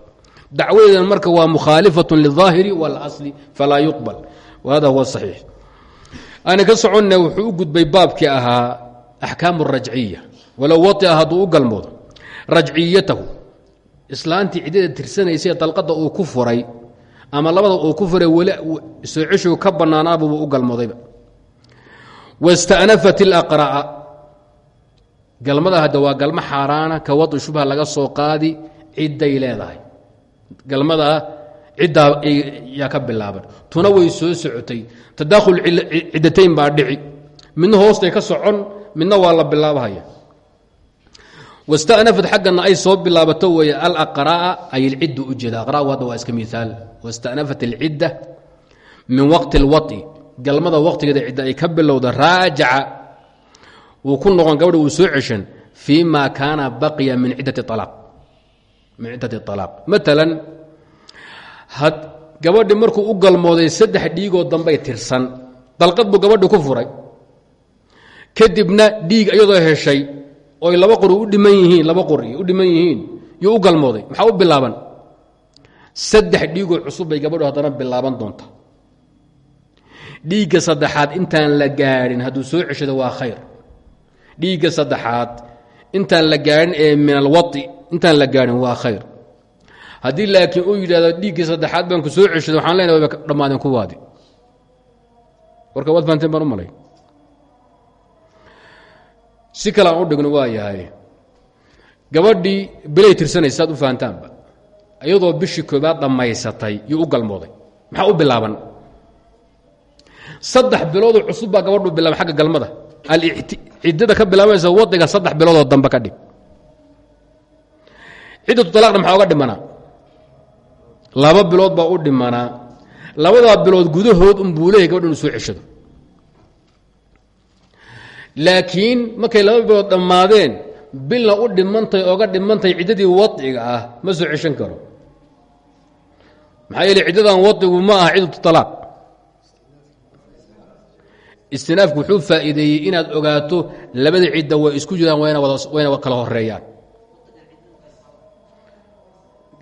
dacwadeedan marka waa mukhaalifatun lidaahiri walasli falaa yuqbal wahada huwa saxiix aana ka soconna wuxuu u gudbay baabkii ahaa axkaamu rajciya walow waia hadduu u galmoodo rajciyatahu islaantii ciddada tirsanaysay dalqadda uu ku furay ama labada uu ku furay weli soo ceshigu ka bannaanaabubu u galmoodayba wastanafat اlaqra'a galmada hadda waa galmo xaaraana ka wadi shubha laga soo qaadi cidday leedahay. Galmadaa ciddaa yaa ka bilaaban. Tuna way soo socotay. Tadaakhul ciddatayn baa dhici. Midna hoostay ka socon midna waa la bilaabahaya wastanafat xaggana ay soo bilaabato weeye alaqra'a ay ilcidda u jeeda aqra hadda waa iska miaal wastanafat alcidda min waqti اlwaطi galmada waqtigeeda cidda ay ka bilowda raajaca wuu ku noqon gabadha uu soo ceshan fii ma kaana baqiya min ciddati alaaq min ciddati alaaq maalan had gabadhi markuu u galmooday saddex dhiigoo dambay tirsan dalqad buu gabadhi ku furay kadibna dhiig iyadoo heshay oy laba qori u dhiman yihiin laba qori u dhiman yihiin yuu u galmooday. Maxaa u bilaaban? Saddex dhiigoo cusub bay gabadhu haddana bilaaban doonta. Dhiigga saddexaad intaan la gaadhin hadduu soo ceshado waa khayr. Dhiigga saddexaad intaan la gaadhin ee min alwai intaan la gaadhin waa khayr. Haddii laakiin uu yidhahdo dhiiggii saddexaad baan ku soo ceshado waxaan leenahay dhammaadeen kuwaadi warka waad baan u malay si kale aan u dhigno waa yahay. Gabadhii bilay tirsanaysa saad u fahantaanba. Iyadoo bishii koobaad dhammaysatay yuu u galmooday. Maxaa u bilaaban? Saddex biloodoo cusub baa gabadhu bilaaba agga galmada. Ciddada ka bilaabaysa wadiga saddex biloodoo dambe ka dhig ciddatu talaaqna maxaa oga dhimanaa laba bilood baa u dhimanaa labadaa bilood gudahood unbuu leeyahy gabadh inu soo ceshado laakiin markay laba bilood dhammaadeen bilna u dhimantay oga dhimantay ciddadii wadiga ah ma soo ceshan karo. Maxaa yeele ciddadan wadigu ma aha ciddatu talaaq. Istinaafku wuxuu faa'iideeyey inaad ogaato labada cidda way isku jiraan wayna wayna kala horeeyaan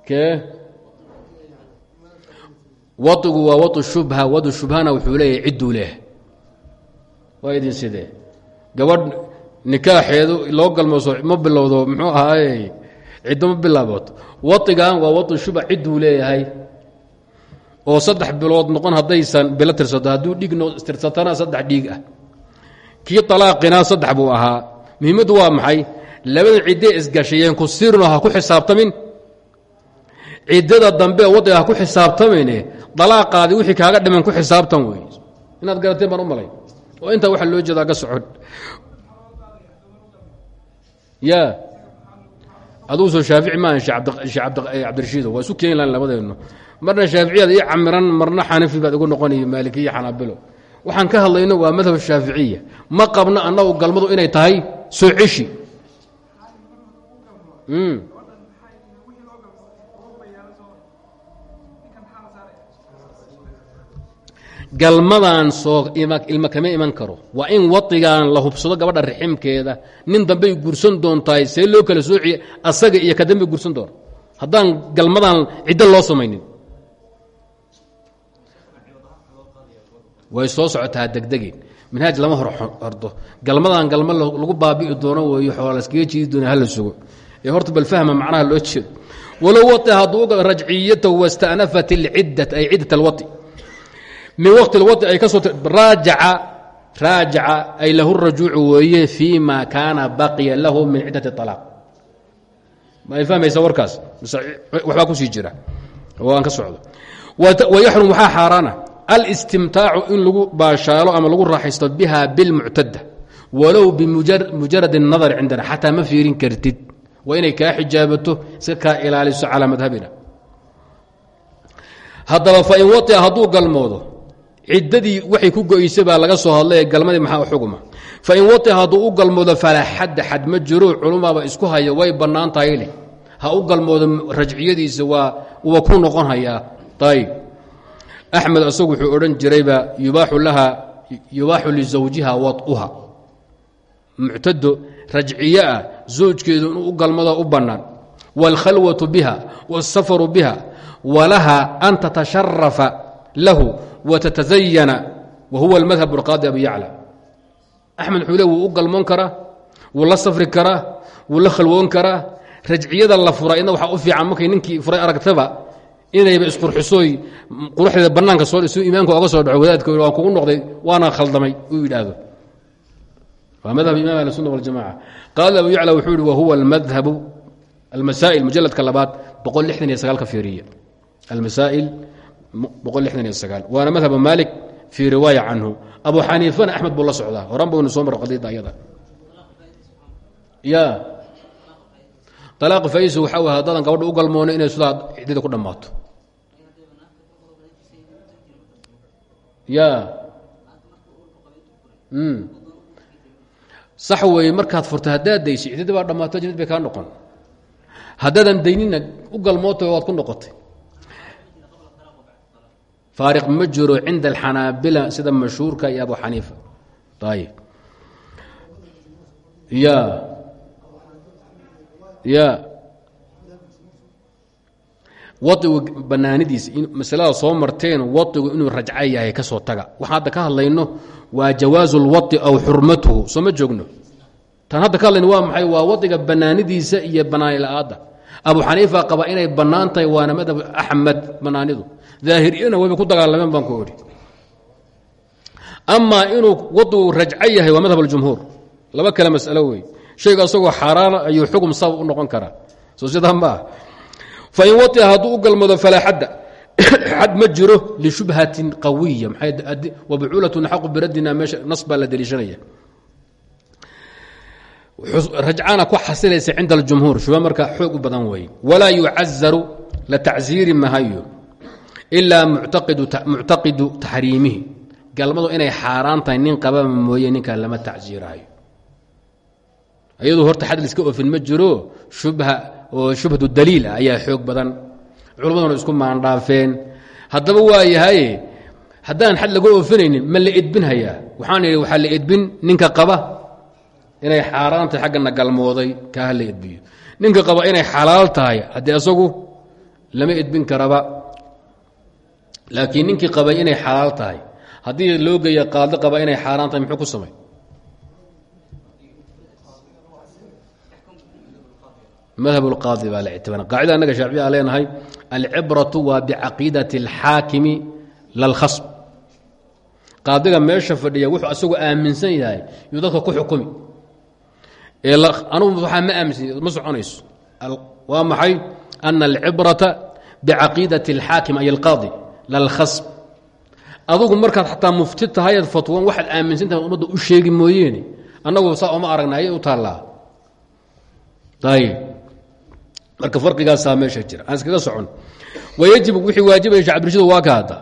kee? Waigu waa wau shubha wadu shubhana wuxuu leeyahay cidduu leeh waa idin sidee gabadh nikaaxeedu loo galmooso ma bilowdo muxuu ahaaye? Ciddo ma bilaaboto waigan waa wau shubha cidduu leeyahay. Oo saddex bilood noqon haddaysan bilo tirsato. Hadduu dhiig tirsatana saddex dhiig ah. Kii alaaqina saddex buu ahaa. Muhiimaddu waa maxay? Labada ciddee isgashayeen ku sirno ha ku xisaabtamin. Ciddada dambe wadiga ha ku xisaabtamine dalaaqaadii wixii kaaga dhiman ku xisaabtan wey inaad garateen baan u malay oo intaa waxaa loo jeedaa ga socon ya. Aduu soo shaafici maaha cabdirashiido waa isu keeni lahan labadeennu marna shaaficiyad ii camiran marna xanafi baad igu noqonaya maalikiya xanaabilo waxaan ka hadlayno waa madhab shaaficiya ma qabno annagu galmadu inay tahay soo ceshi galmadan soo ilma kama iman karo. Waa in wadigan la hubsado gabadha riximkeeda. Nin dambey gursan doontahay see loo kala soociye asaga iyo ka dambe gursan doona haddaan galmadan ciddo loo samaynin. Way soo socotaa degdegeen minhaaj lama hor hordo. Galmadan galma lagu baabi'i doono weeyo xoola laskaga jiidi doona hala sugo. Ee horta bal fahma macnaha loo jeedo. Walow wai hadduu rajciyatahu wastanafat اlciddat ay ciddat alwai min waqti alwai ay ka soo raajaca raajaca ay lahu rajuucu weeye fii ma kaana baqiya lahu min ciddati طalaaq ma ay fahmaysa warkaas mise waxbaa kusii jira oo aan ka socdo wayaxrum waxaa xaaraana alistimtaacu in lagu baashaalo ama lagu raaxaysto biha bilmuctada walow bimujarad الnadar cindana xataa ma fiirin kartid waa inay kaa xijaabato iska kaa ilaaliso calaa madhabina haddaba fain waia hadduu galmoodo ciddadii waxay ku go'aysa baa laga soo hadlaye galmadii maxaa xugma fain wati hadduu u galmoodo falaa xadda xad ma jiro culumaba isku haya way bannaan tahay leh. Ha u galmoodo rajciyadiisa waa wa ku noqon hayaa ayb axmed isagu wuxuu odhan jirayba yubaaxu laha yubaaxu lizawjiha waduha muctado rajciye ah zawjkeedu inuu u galmado u bannaan. Waalkhalwatu biha wasafaru biha walaha an tatasharafa lahu watatazayana wa huwa اlmadhab اlqaadi abi yacla axmed wuxuu le wuu u galmoon karaa wuu la safri karaa wuu la khalwoon karaa rajciyada la fura idna waxaa u fiican markay ninkii furay aragtaba inayba isqurxisooy quruxdeeda bannaanka soo dhisu iimaanka oga soo dhaco wadaadka waan kugu noqday waana khaldamay uu yidhaahdo waa madhab imam ahli sunna waljamaca qaala abu yacla wuxuu yihi wahuwa almasaa'il waana madhaba maalik fii riwaaya canhu. Abu xaniifana axmed buu la socdaa. Horan baynu soo mar qadiyadda ayada. Ya alaaqi faisu waxaa way haddaadan u galmoono inay sidaa ciddada ku dhammaato. Ya sax weeye markaad furta haddaad dayso ciddada baa dhammaato jannad bay kaa noqon. Haddaadan daynina u galmootay waad ku noqotay faariq ma jiro cinda alxanaabila sida mashhuurka iyo abu xaniifa ayib ya ya waigu banaanidiisa masalada soo marteen waigu inuu rajca yahay ka soo taga waxaan hadda ka hadlayno waa jawaazu lwai aw xurmatuhu soo ma joogno tan hadda ka hadlayno waa maxay waa waiga banaanidiisa iyo banaani abu xaniifa qaba inay bannaan tahay waana madhab axmed banaanidu daahiriyana wayba ku dagaalameen baan ku idhi amaa inuu waigu rajco yahay waa madhab aljumhuur. Laba kale masalo wey shayga asagoo xaaraana ayuu xugum sabab u noqon karaa. Soo sidaa ma ah fain waia hadduu u galmado falaa xadda xad ma jiro lishubhatin qawiya wabucuulatun xaqu biradina meesha nas baa la deliishanaya rajcana ku xasilaysa cinda aljumhuur. Shuba marka xoog u badan weeye walaa yucazaru la tacsiiri mahayo ilaa muctaqidu taxriimihi. Galmadu inay xaaraan tahay nin qababa mooye ninkaa lama tacsiirahayo iyadu horta xad liska ofin ma jiro shubha oo shubhatu daliil ah ayaa xoog badan. Culummaduna isku maandhaafeen. Haddaba waa yahaye haddaan xad laga oofinaynin ma la edbinhayaa waxaan idhi waxaa la edbin ninka qaba. Inay xaaraan tahay galmooday kaa ha la edbiyo. Ninka qaba inay xalaal tahay haddii asagu lama edbin karaba laakiin ninkii qabay inay xalaal tahay haddii loo geeya qaadi qaba inay xaaraan tahay muxuu ku samay madhab اlqaadi baa la ictibaara qaacida annaga shaafici a leenahay alcibraةu waa bicaqiidati اlxaakimi lalkhasb qaadiga meesha fadhiya wuxuu asagu aaminsan yahay yuu dadka ku xukumi anugu waxaa ma aaminsan ma soconayso waa maxay ana alcibrata bicaqiidati اlxaakim ay alqaadi lalkhasb adugu markaad xataa mufti tahay ad fatwan waxaad aaminsan tahay ummadda u sheegi mooyeene annagu saa ayay u taallaa ayb marka farigaasaa meesha jira aan iskaga socon wayajib wixii waajibaya shacbirshadu waa ka hadda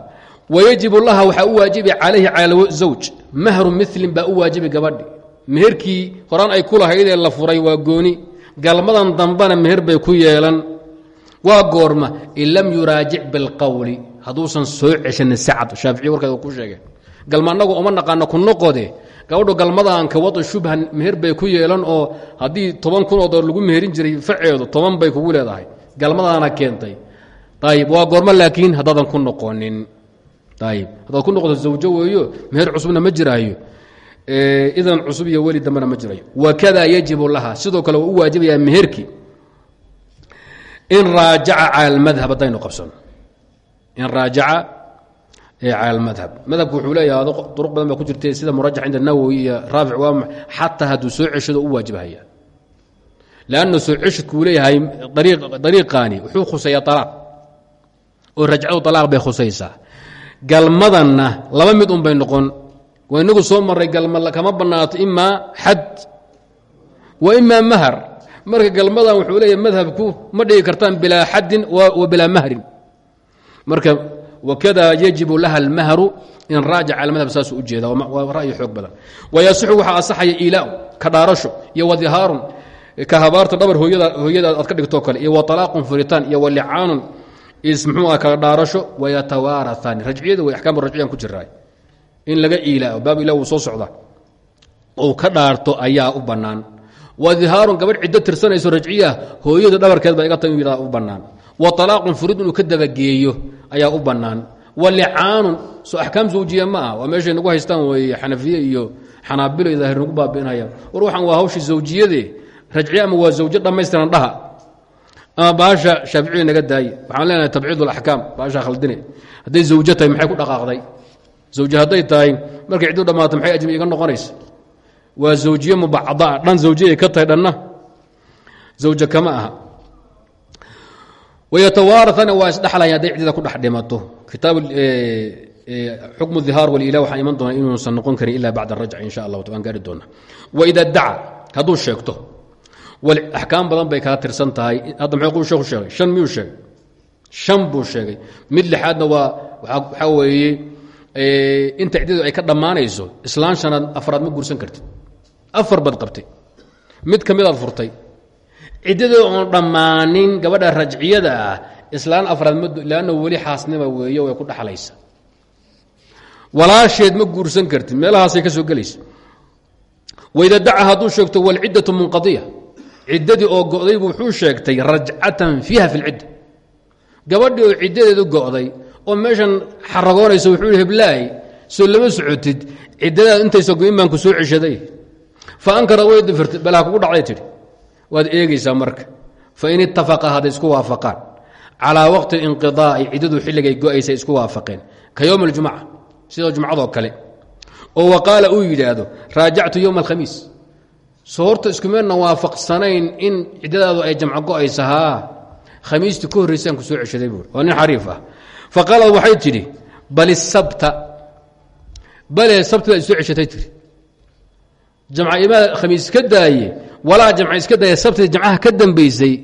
wayajibu laha waxaa u waajibi calayhi cala zawj mahru milin baa u waajibi gabadhi meherkii horaan ay ku lahaydee la furay waa gooni galmadan dambana meher bay ku yeelan waa goorma in lam yuraajic bilqowli hadduusan soo ceshanin sacad. Shaafici warkeeda ku sheegeen galma uma naqaano ku noqode. Gabadhu galmadaanka wada shubhan meher bay ku yeelan oo haddii toban kun oo dolar lagu meherin jiray faceedu toban bay kugu leedahay. Galmadaana keentay. Ayib waa goormo laakiin haddaadan ku noqonin. Ayib haddaad ku noqoto zawjo weeyo meher cusubna ma jiraayo. Idan cusub iyo weli dambena ma jirayo. Wakada yajibu laha. Sidoo kale waa u waajibayaa meherkii. In raajaca cala almadhab haddaynu qabsano in raajaca cala madhab. Madhabku wuxuu leeyaha duruq badan baa ku jirta sida murajax cinda nawowi iyo raafic waa xataa hadduu soo u waajibhaya lanna soo ceshadku uu leeyahay dariiqaani wuxuu khuseeya alaaq oo rajcadu alaaq bay khusaysaa. Galmadanna laba mid un noqon. Waa inagu soo maray galma kama banaato imaa xad wa imaa mahar. Marka galmadan wuxuu leeyahay madhabku ma dhigi kartaan bilaa xaddin wa bilaa mahrin marka wakada yajibu laha almahru in raajac al madhab saasuu ujeeda waa ra'yi xoog badan. Wayasixu waxaa asaxaya ilaau ka dhaarasho iyo wadihaarun ka habaarta dhabar hooyada aad ka dhigtoo kale iyo wa alaaqun furitaan iyo walicaanun is mxuu ah kala dhaarasho wayatawaaraani rajciyada way axkaam rajciyan ku jiraa in laga iilao baab ilah soo socda ou ka dhaarto ayaa u bannaan. Wadihaarun gabadh ciddo tirsanayso rajciya hooyada dhabarkeed baa iga ta u bannaan wa alaaqun furid inuu ka dabageeyo ayaa u bannaan. Wa licaanun soo axkaam zawjiya ma ah waa meeshay nagu haystaan weeye xanafiye iyo xanaabilo iyo daahir nagu baabi'inayaan. War waa hawshii zawjiyade rajciye ama waa zawjo dhammaystiran dhaha. Ama baasha shaaficiya naga daaye waxaan leenahay tabciid alaxkaam baasha khaldine. Hadday zawjo maxay ku dhaqaaqday? Zawje hadday tahay markay ciddu dhammaato maxay ajmi iga noqonaysa? Waa zawjiye mubacdaa dhan zawjiye ay ka tahay dhanna? Zawjo kama aha wayatawaaraana waa isdhexlaya hadday cidida ku dhex dhimato kitaab xukmu dihaar walilah waxaan iman doona inuusan noqon karin ila bacda arajc insha allah waan gaari doona waida daca hadduu sheegto axkaam badan bay kala tirsan tahay hadda muxuu sheekhu sheegay shan miyuu sheegay shan buu sheegay mid lixaadna waa waxaa weeye inta ciddadu ay ka dhammaanayso islaan shanaad afraad ma guursan kartid afar bad qabtay mid ka midaad furtay ciddada oon dhammaanin gabadha rajciyada ah islaan afraad ma lanna weli xaasnima weeye way ku dhaxlaysa. Walaasheed ma guursan kartid meelahaasay ka soo gelaysa. Waida daca hadduu sheegto walciddatu munqadiya. Ciddadii oo go'daybu wuxuu sheegtay rajcatan fiiha fi lcidda gabadhii oo ciddadeedu go'day oo meeshan xaragoonaysa wuxuu yidhi heblaay soo lama socotid ciddadaad intaysa go'in baan ku soo ceshaday. Fa ankara way difirtay balaa kugu dhacday tidhi waad eegaysaa marka. Fain ittafaqa hadday isku waafaqaan. Calaa waqti inqidaa'i ciddadu xilligay go'aysay isku waafaqeen. Ka yowm aljumca sidoo jumcadoo kale. Oo wa qaala uu yidhaahdo raajactu yowma alkhamiis. Soo horta iskumeedna waafaqsanayn in ciddadaadu ay jamco go'aysa haa khamiistii ka horraysaan ku soo ceshaday buui waa nin xariif ah. Fa qaalad waxay bal isabta bale sabti tiri jamca imaad khamiis daaye walaa jamca iska daaya sabtida jamcaha ka dambaysay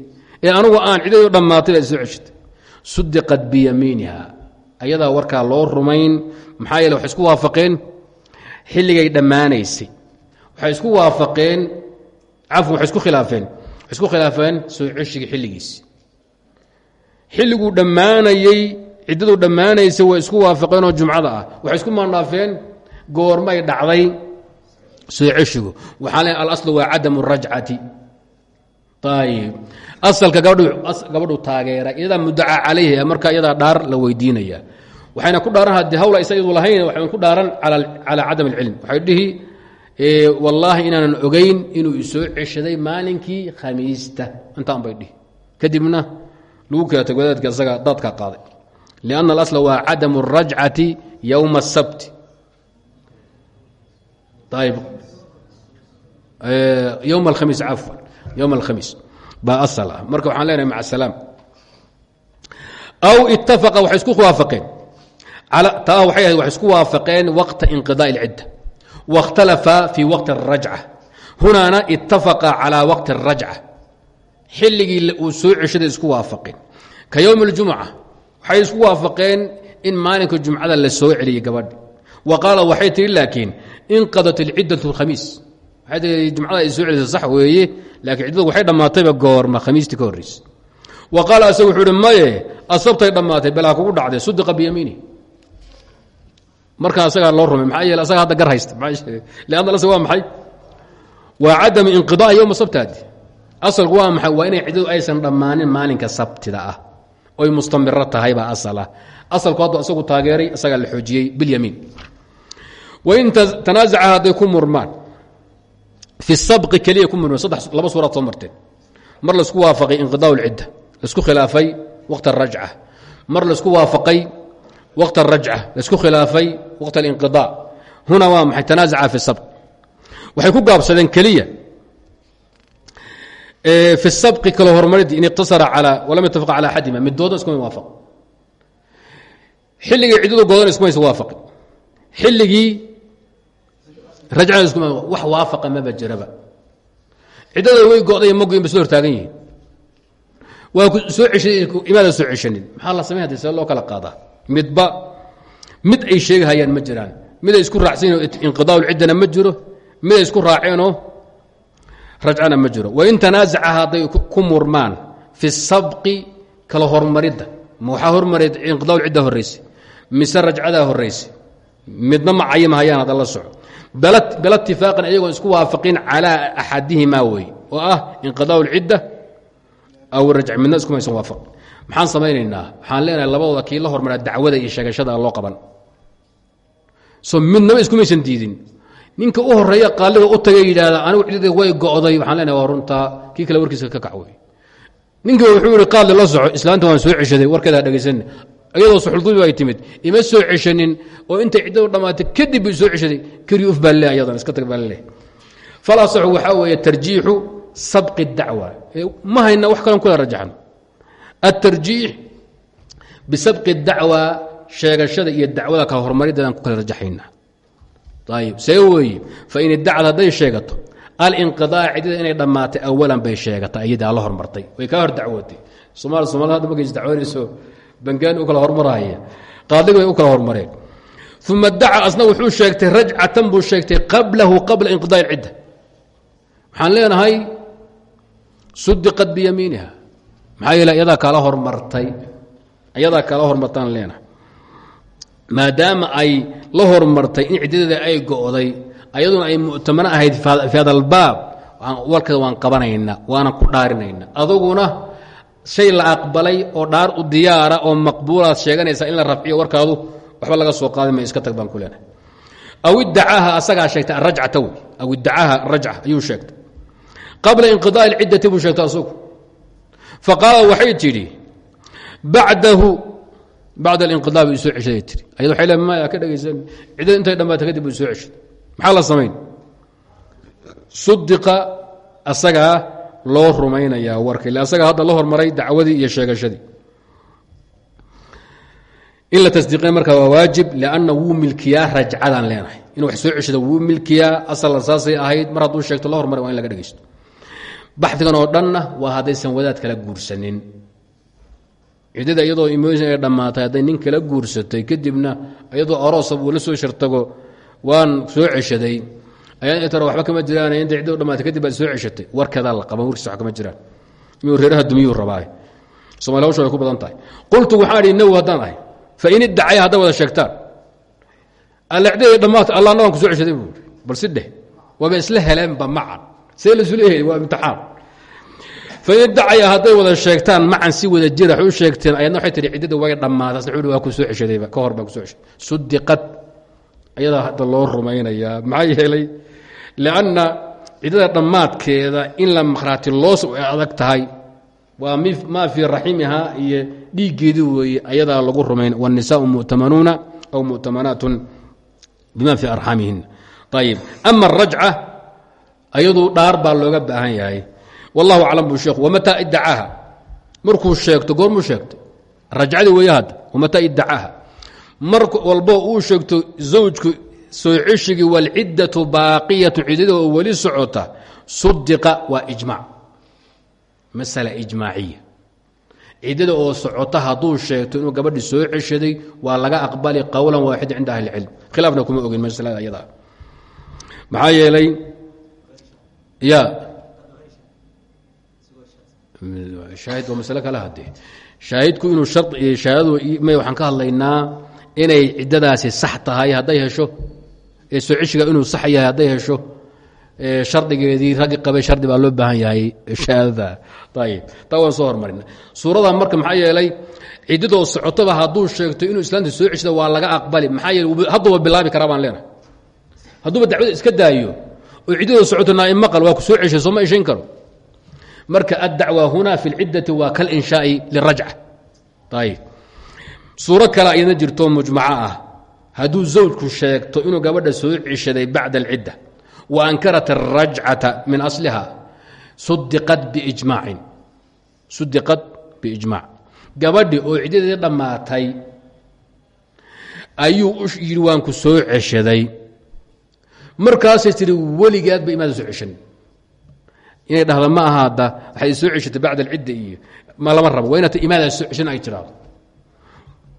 ee anugu aan cidadu dhammaatay baad isoo ceshatay sudiqat biyamiiniha ayadaa warkaa loo rumayn maxaa yeele waxay isku waafaqeen xilligay dhammaanaysay. Waxay isku waafaqeen cafwan waxay isku khilaafeen. Waxay isku khilaafeen soo ceshiga xilligiisi xilliguu dhammaanayey ciddadu dhammaanaysay way isku waafaqeenoo jumcada ah. Waxay isku maandhaafeen goormay dhacday soo ceshigu waxaa le alaslu waa cadamu rajcati. Ayib asalka gabadhu taageera iyadaa mudaca calayhi marka iyadaa dhaar la weydiinaya. Waxayna ku dhaaran haddii hawla iyadu lahayn waxay ku dhaaran calaa cadam alcilm waxay dhihi wallaahi inaanan ogayn inuu isoo ceshaday maalinkii khamiista. Intaan bay dhihi. Kadibna lagu wadaadka isaga daadka qaaday. Lianna alasla waa cadamu arajcati yowma asabti ayb yowma alkhamiis cafwan yowma alkhamiis baa asal ah marka waxaan leenahay maca asalaam aw ittafaqa waxay isku waafaqeen taa waxay ahayd waxay isku waafaqeen waqta inqidaai اlcidda wاkhtalafa fii waqti الrajca hunaana ittafaqa calaa waqti الrajca xilligii uu soo ceshaday isku waafaqeen ka yowm اljumca waxay isku waafaqeen in maalinka jumcada la soo celiyey gabadhi wa qaala waxay tihi laakiin inqadat اlciddaة اkhamiis waxay tii jumcada ay soo celisay sax weeye laakiin ciddadu waxay dhammaatayba goorma khamiistii ka horreysa wa qaala asag wuxuu uhi maye asabtay dhammaatay balaa kugu dhacday sudiqa biyamiini. Markaa asagaa loo rumay maxaa yeele asaga hadda gar haysta lanna asag waa maxay? Waa cadamu inqidaa yowma sabtaadi. Asalku waa maxay? Waa inay ciddadu aysan dhammaanin maalinka sabtida ah. Oy mustamiro tahay baa asal ah asalku haddu asagu taageeray asagaa la xoojiyey bilyamiin wain tanaasaca hadday ku murmaan fi sabqi keliya ku murmaan saddex laba suuraad soo marteen mar la isku waafaqay inqidaa lcidda la isku khilaafay waqt arajca mar la isku waafaqay waqt arajca la isku khilaafay waqt alinqidaa huna waa maxay tanaasaca fi sabq waxay ku gaabsadeen keliya fi sabqi kala hormaridii in iqtasara calaa walam yatafaqa cala axadima midooda iskuma waafaq xilligii ciddadu godan iskumaysa waafaqin xilligii wax waafaqa maba jiraba. Ciddada way go'day magu ba soo hortaagan yihiin. Waa soo imaada soo ceshanin. Maxaa la samay hadda see loo kala qaadaa? Midba mid ay sheegahayaan ma jiraan. Mid ay isku raacsanyihin inqidaa lciddana ma jiro. Mid ay isku raaceenoo rajcana ma jiro. Wain tanaasaca hadday ku murmaan fi sabqi kala hormaridda. Ma waxaa hormaray inqidaa lcidda horrayse mise rajcadaa horrayse midna ma cayimahayaan hadda la soco bala itifaaqan iyagoon isku waafaqin calaa axadihimaa wey oo ah inqidaa lcidda aw rajc midna iskumaysan waafaq maxaan samaynaynaa? Waxaan leenahay labadooda kii la hormaraa dacwada iyo sheegashada loo qaban. So midnaba iskumaysan diidin ninka u horreeya qaaliga u tagay yidhaahda anigu ciddadii way go'day. Waxaan leenahay runtaa kii kale warkiisa ka kac wey ninka wuxuu yihi qaadli la soco islaanta waan soo ceshaday warkeedaa dhegaysan iyadoo suxuldubi ay timid ima soo ceshanin? oo intay ciddadu dhammaatay kadib soo ceshaday. Keri uf baa le ayadan iska tag baa leh falasaxu waxaa weeye tarjiixu sabqi dacwa. Ma hayna wax kalan kula rajaxno. Atarjiix bisabqi dacwa sheegashada iyo dacwada kala hormarideedaan ku kala rajaxayna. Ayib see weeye. Fain idacad hadday sheegato alinqidaa ciddada inay dhammaatay awalan bay sheegatay ayadaa la hormartay. Way kaa hor dacwootay. Somaal soomaalida hadda markay isdacwoonayso bangaani u kala hormaraya qaadiga u kala hormareen. Uma daca asna wuxuu sheegtay rajcatan buu sheegtay qablahu qabla inqidaa cidda waxaan leenahay sudiqat biyamiiniha. Maxaa yeele iyadaa kaala hormartay iyadaa kaala hormartaan leenahay. Maadaama ay la hormartay in ciddadeeda ay go'day ayaduna ay mu'tamano ahayd fi hada albaab warkeeda waan qabanaynaa waana ku dhaarinayna aduguna shay la aqbalay oo dhaar u diyaara oo maqbuulaad sheeganaysa in la rafciyo warkaadu waxba laga soo qaadi may iska tag baan ku leenahay. Aw iddacaaha asagaa sheegtay arajcata wey aw iddacaaha rajca ayuu sheegtay. Qabla inqidaa اlciddati buu sheegtay asugu. Faqaala waxay tidhi bacdahu bacd alinqidaa bu isoo ceshaday tii ayad waxay le maya ka dhegaysan ciddada intay dhammaata kadib bu isoo ceshay maxaa la samayn? Sudiqa asagaa loo rumaynayaa warka ille asagaa hadda la hormaray dacwadii iyo sheegashadii. In la tasdiiqiya waa waajib lanna wuu milkiyaa rajcadaan leenahay. Inuu wax soo ceshada wuu milkiyaa asalna saasay ahayd mar hadduu sheegto la hormaray waa in laga dhegaysto baxdigan oo dhanna waa haddaysan wadaad kala guursanin. Ciddada iyadoo imooysan ay dhammaatay hadday nin kala guursatay kadibna iyadoo aroosab uu la soo shartago waan soo ceshaday ayaa tara waxba kama jiraan inta ciddadu dhamaatay kadib baad soo ceshatay. Warkeedaa la qaban warkiisa wax kama jiraan. Inuu reeraha dumiyuu rabaa? Somaali hawsha way ku badan tahay. Qultu waxaan idhi nawi haddaan ahay. Fa in iddacaya hadday wada sheegtaan. Alla ciddada dhammaatay allah naban ku soo ceshaday buu bal si dheh waaba isla heleenba macan see laisula heli waa imtixaan. Fain dacaya hadday wada sheegtaan macan si wada jira u sheegteen ayadna waxay tihi ciddada way dhammaatay asna waa ku soo ceshadayba ka hor baa ku soo ceshaday. Sudiqad ayadaa hadda loo rumaynayaa maxaa yeelay lianna ciddada dhammaadkeeda in la makhraati loos ay adag tahay waa maa fii raximihaa iyo dhiiggeedii weeye ayadaa lagu rumayn wاnisaءu mu'tamanuuna aw mu'tamanaatun bima fii arxamihina ayib ama arajca ayadu dhaar baa looga baahan yahay wallahu aclam bu sheekhu wamataa iddacaaha markuu sheegto goormuu sheegtay rajcadii weeye hadda wamataa iddacaaha mar walbo uu sheegto zawjku soo ceshigii wاlciddatu baaqiyatu ciddada oo weli socota sudiqa waa ijmac masala ijmaaciya. Ciddada oo socota hadduu sheegto inuu gabadhi soo ceshaday waa laga aqbali qowlan waaxida cinda ahli اlcilm khilaafna kuma ogin masalada ayada. Maxaa ya. Haahid waa masale kale hadde shaahidku inuu haahadu may waxaan ka hadlaynaa inay ciddadaasi sax tahay hadday hesho ee soo inuu sax yahay hadday hesho shardigeedii raggi qabay shardi baa loo baahan yahay shahaadada. Ayib taa waan soo hormarina suurada marka maxaa yeelay ciddadoo socotoba hadduu sheegto inuu islaamta soo ceshada waa laga aqbali. Maxaa yeele hadduuba bilaabi karaa baan leenahay. Hadduuba dacwada iska daayo oo ciddadoo socoto naaim maqal waa ku soo ceshay sooma eshayn karo. Marka addacwa huna fi اlciddati waa kalinshaai lirajca ayib suuro kale ayadna jirto mujmaco ah hadduu zawjku sheegto inuu gabadha soo ceshaday bacda alcidda wa ankarat arajcata min asliha sudiqat biijmaacin. Sudiqat biijmac gabadhi oo ciddadeeda dhammaatay ayuu yidhi waan ku soo ceshaday. Markaasay tiri weligaadba imaada soo ceshan. Inay dhahda ma aha hadda waxay soo ceshatay bacda alcidda iyo ma lama rabo. Waa inaad imaada soo ceshan ay tiraado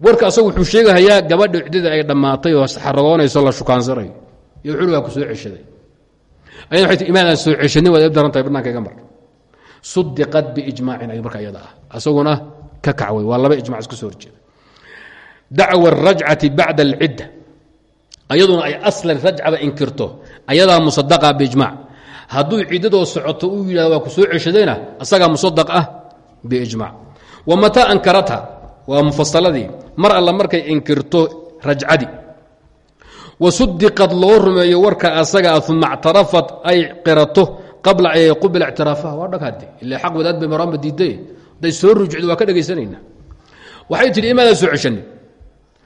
warka asagu wuxuu sheegahayaa gabadha ciddada ay dhammaatay oo xaragoonayso la shukaansanayo iyo waa ku soo ceshaday. Ayad waxay ti soo ceshanin waad daran tahay barnaanka iga mar biijmaacin ay marka iyada ah. Asaguna ka kacway waa laba ijmac isku soo horjeeda dacwa arajcati bacda alcidda. Ayaduna ay aslan rajcaba inkirto ayadaa musadaqa biijmac hadduu ciddadoo socoto uu yidhahdo waa ku soo ceshadayna asagaa musadaq ah biijmac wa mataa ankaratha waa mufasaladii mar alla markay inkirto rajcadii wa sudiqad loo rumeeyo warka asaga uma اctarafat ay qirato qabla an yaqubila اctiraafaha waa dhag hade ila xaq wadaad bay maraanba diiday hadday soo rujcdo waa ka dhegaysanayna waxay tihi imaadaa soo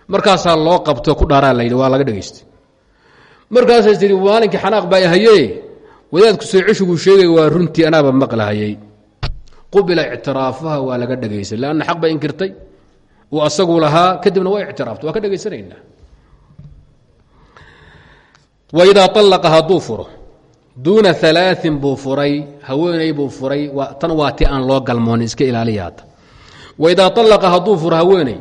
markaasaa loo qabto ku dhaaraa layidhi waa laga dhegaystay markaasay tihi maalinkii xanaaq baa haye wadaadku soo ceshiguu sheegay waa runtii anaaba maqlahayey qubila ictiraafaha waa laga dhegaysay lanna xaq bay inkirtay asagu lahaa kadibna waa ictiraafta waa ka dhegaysanaynaa waidaa alaqa hadduu furo. Duuna alaain buu furay haweeney buu furay tan waa iska ilaaliya hadda. Waidaa alaqa hadduu furo haweeney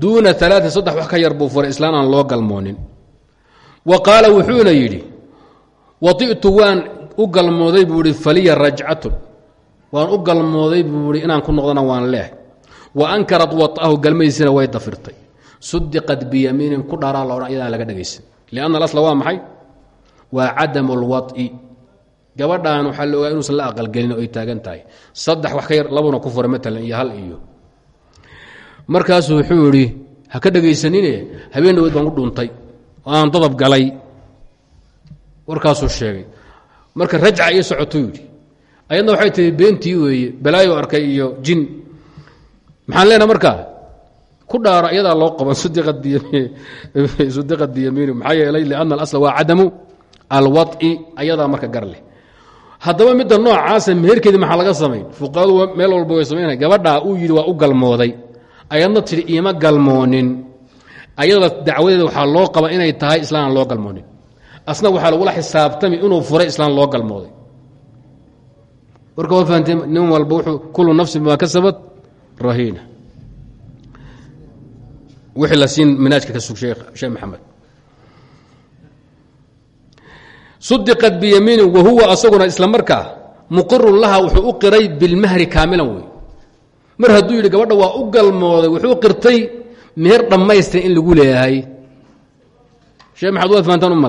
duuna alaain wax ka yar buu islaan aan loo galmoonin. Wa qaala wuxuuna yidhi waitu waan u galmooday buu ihi faliya rajcatun. Waan u galmooday buu inaan ku noqdana waan leeh wa ankarat waahu galmadiisina way dafirtay. Sudiqat biyamiinin ku dharaa loodhan ayadaan laga dhegaysan lianna alasla waa maxay? Waa cadam اlwaطi gabadhan waxaa la ogaa inuusan la aqalgelin oo ay taagan saddex wax ka yar labuna ku furay matalan iyo hal iyo. Markaasuu wuxuu idhi ha ka dhegaysanine habeen dhaweyd baan oo aan dadab galay. Warkaasuu sheegay. Marka rajca iyo socotuu yidhi. Ayadna waxay tihi beentii weeye balaayo arkay iyo jin maxaan leenaha markaa ku dhaaro iyadaa loo qaban sudiqa diyamiini maxaa yeelay lianna alasla waa cadamu alwaط'i ayadaa marka gar leh. Haddaba midda noocaasa meherkeedii maxaa laga samayn? Fuqahadu meel walba way samaynaya gabadhaa uu yidhi waa u galmooday. Ayadna tidhi iima galmoonin. Ayada dacwadeeda waxaa loo qaba inay tahay islaan aan loo galmoonin. Asna waxaa lagula xisaabtami inuu furay islaan loo galmooday. Warka waa fahanteen nin walba wuxuu kullu nafsin bimaa kasabad rahiina wixii la siin manaajka ka sug sheekh maxamed. Sudiqat biyamiini wahuwa asaguna isla markaa muqirun laha wuxuu u qiray bilmahri kaamilan wey mar hadduu yidhi gabadha waa u galmooday wuxuu qirtay meher dhammaystir in lagu leeyahay. Shee maxaad waad fahantaan u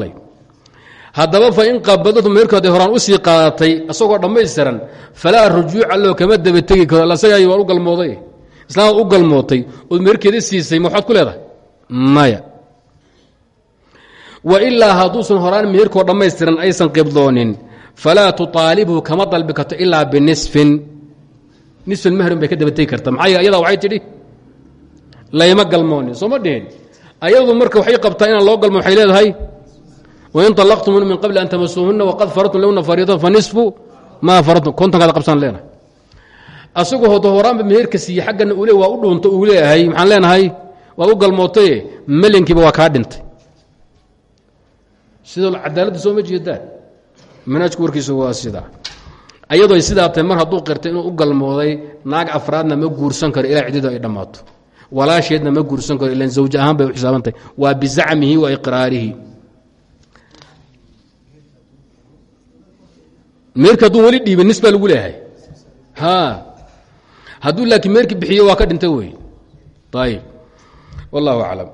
haddaba fa in qabadatu meherkood horaan u sii qaadatay asagoo dhammaystiran falaa rujuuca loo kama daba tegi karo asaga waan u galmooday. Islaamaad u galmootay ood meherkeeda siisay ma ku leedahay? Maya. Wailaa hadduusan horaan meherkoo dhammaystiran aysan qibdoonin falaa tuaalibhu kama dalbi karto ilaa binisfin. Nisfin mahrin bay ka dabategi karta. Maxaa ayadaa waxay tidhi? Layma galmoonin. Soo ma dhihin. Ayadu marka waxay qabtaa inaan loo galmo waxay leedahay wain طalaqtumuna min qabli an tamasuuhuna waqad faradtum lahuna fariidatan fanisfu maa faradtum kontonkaada qabsaan leenahay asagoo hodo horaanba meherka siiye xaggana ule waa u dhuunto uu leeyahay maxaan leenahay waad u galmootaye melinkiiba waa kaa dhintay sidoo cadaaladda soo ma jeedaan manaajku warkiisa waa sidaa ayadoo sidaa tahay mar hadduu qirtay inuu u galmooday naag afraadna ma guursan karo ilaa ciddadu ay dhammaato walaasheedna ma guursan karo ilan zawj ahaan bay u xisaabantahay waa meerki hadduu weli dhiibin nis baa lagu leeyahay. Hadduu laakiin meerki bixiyo waa ka dhintay wey ayib wallahu aclam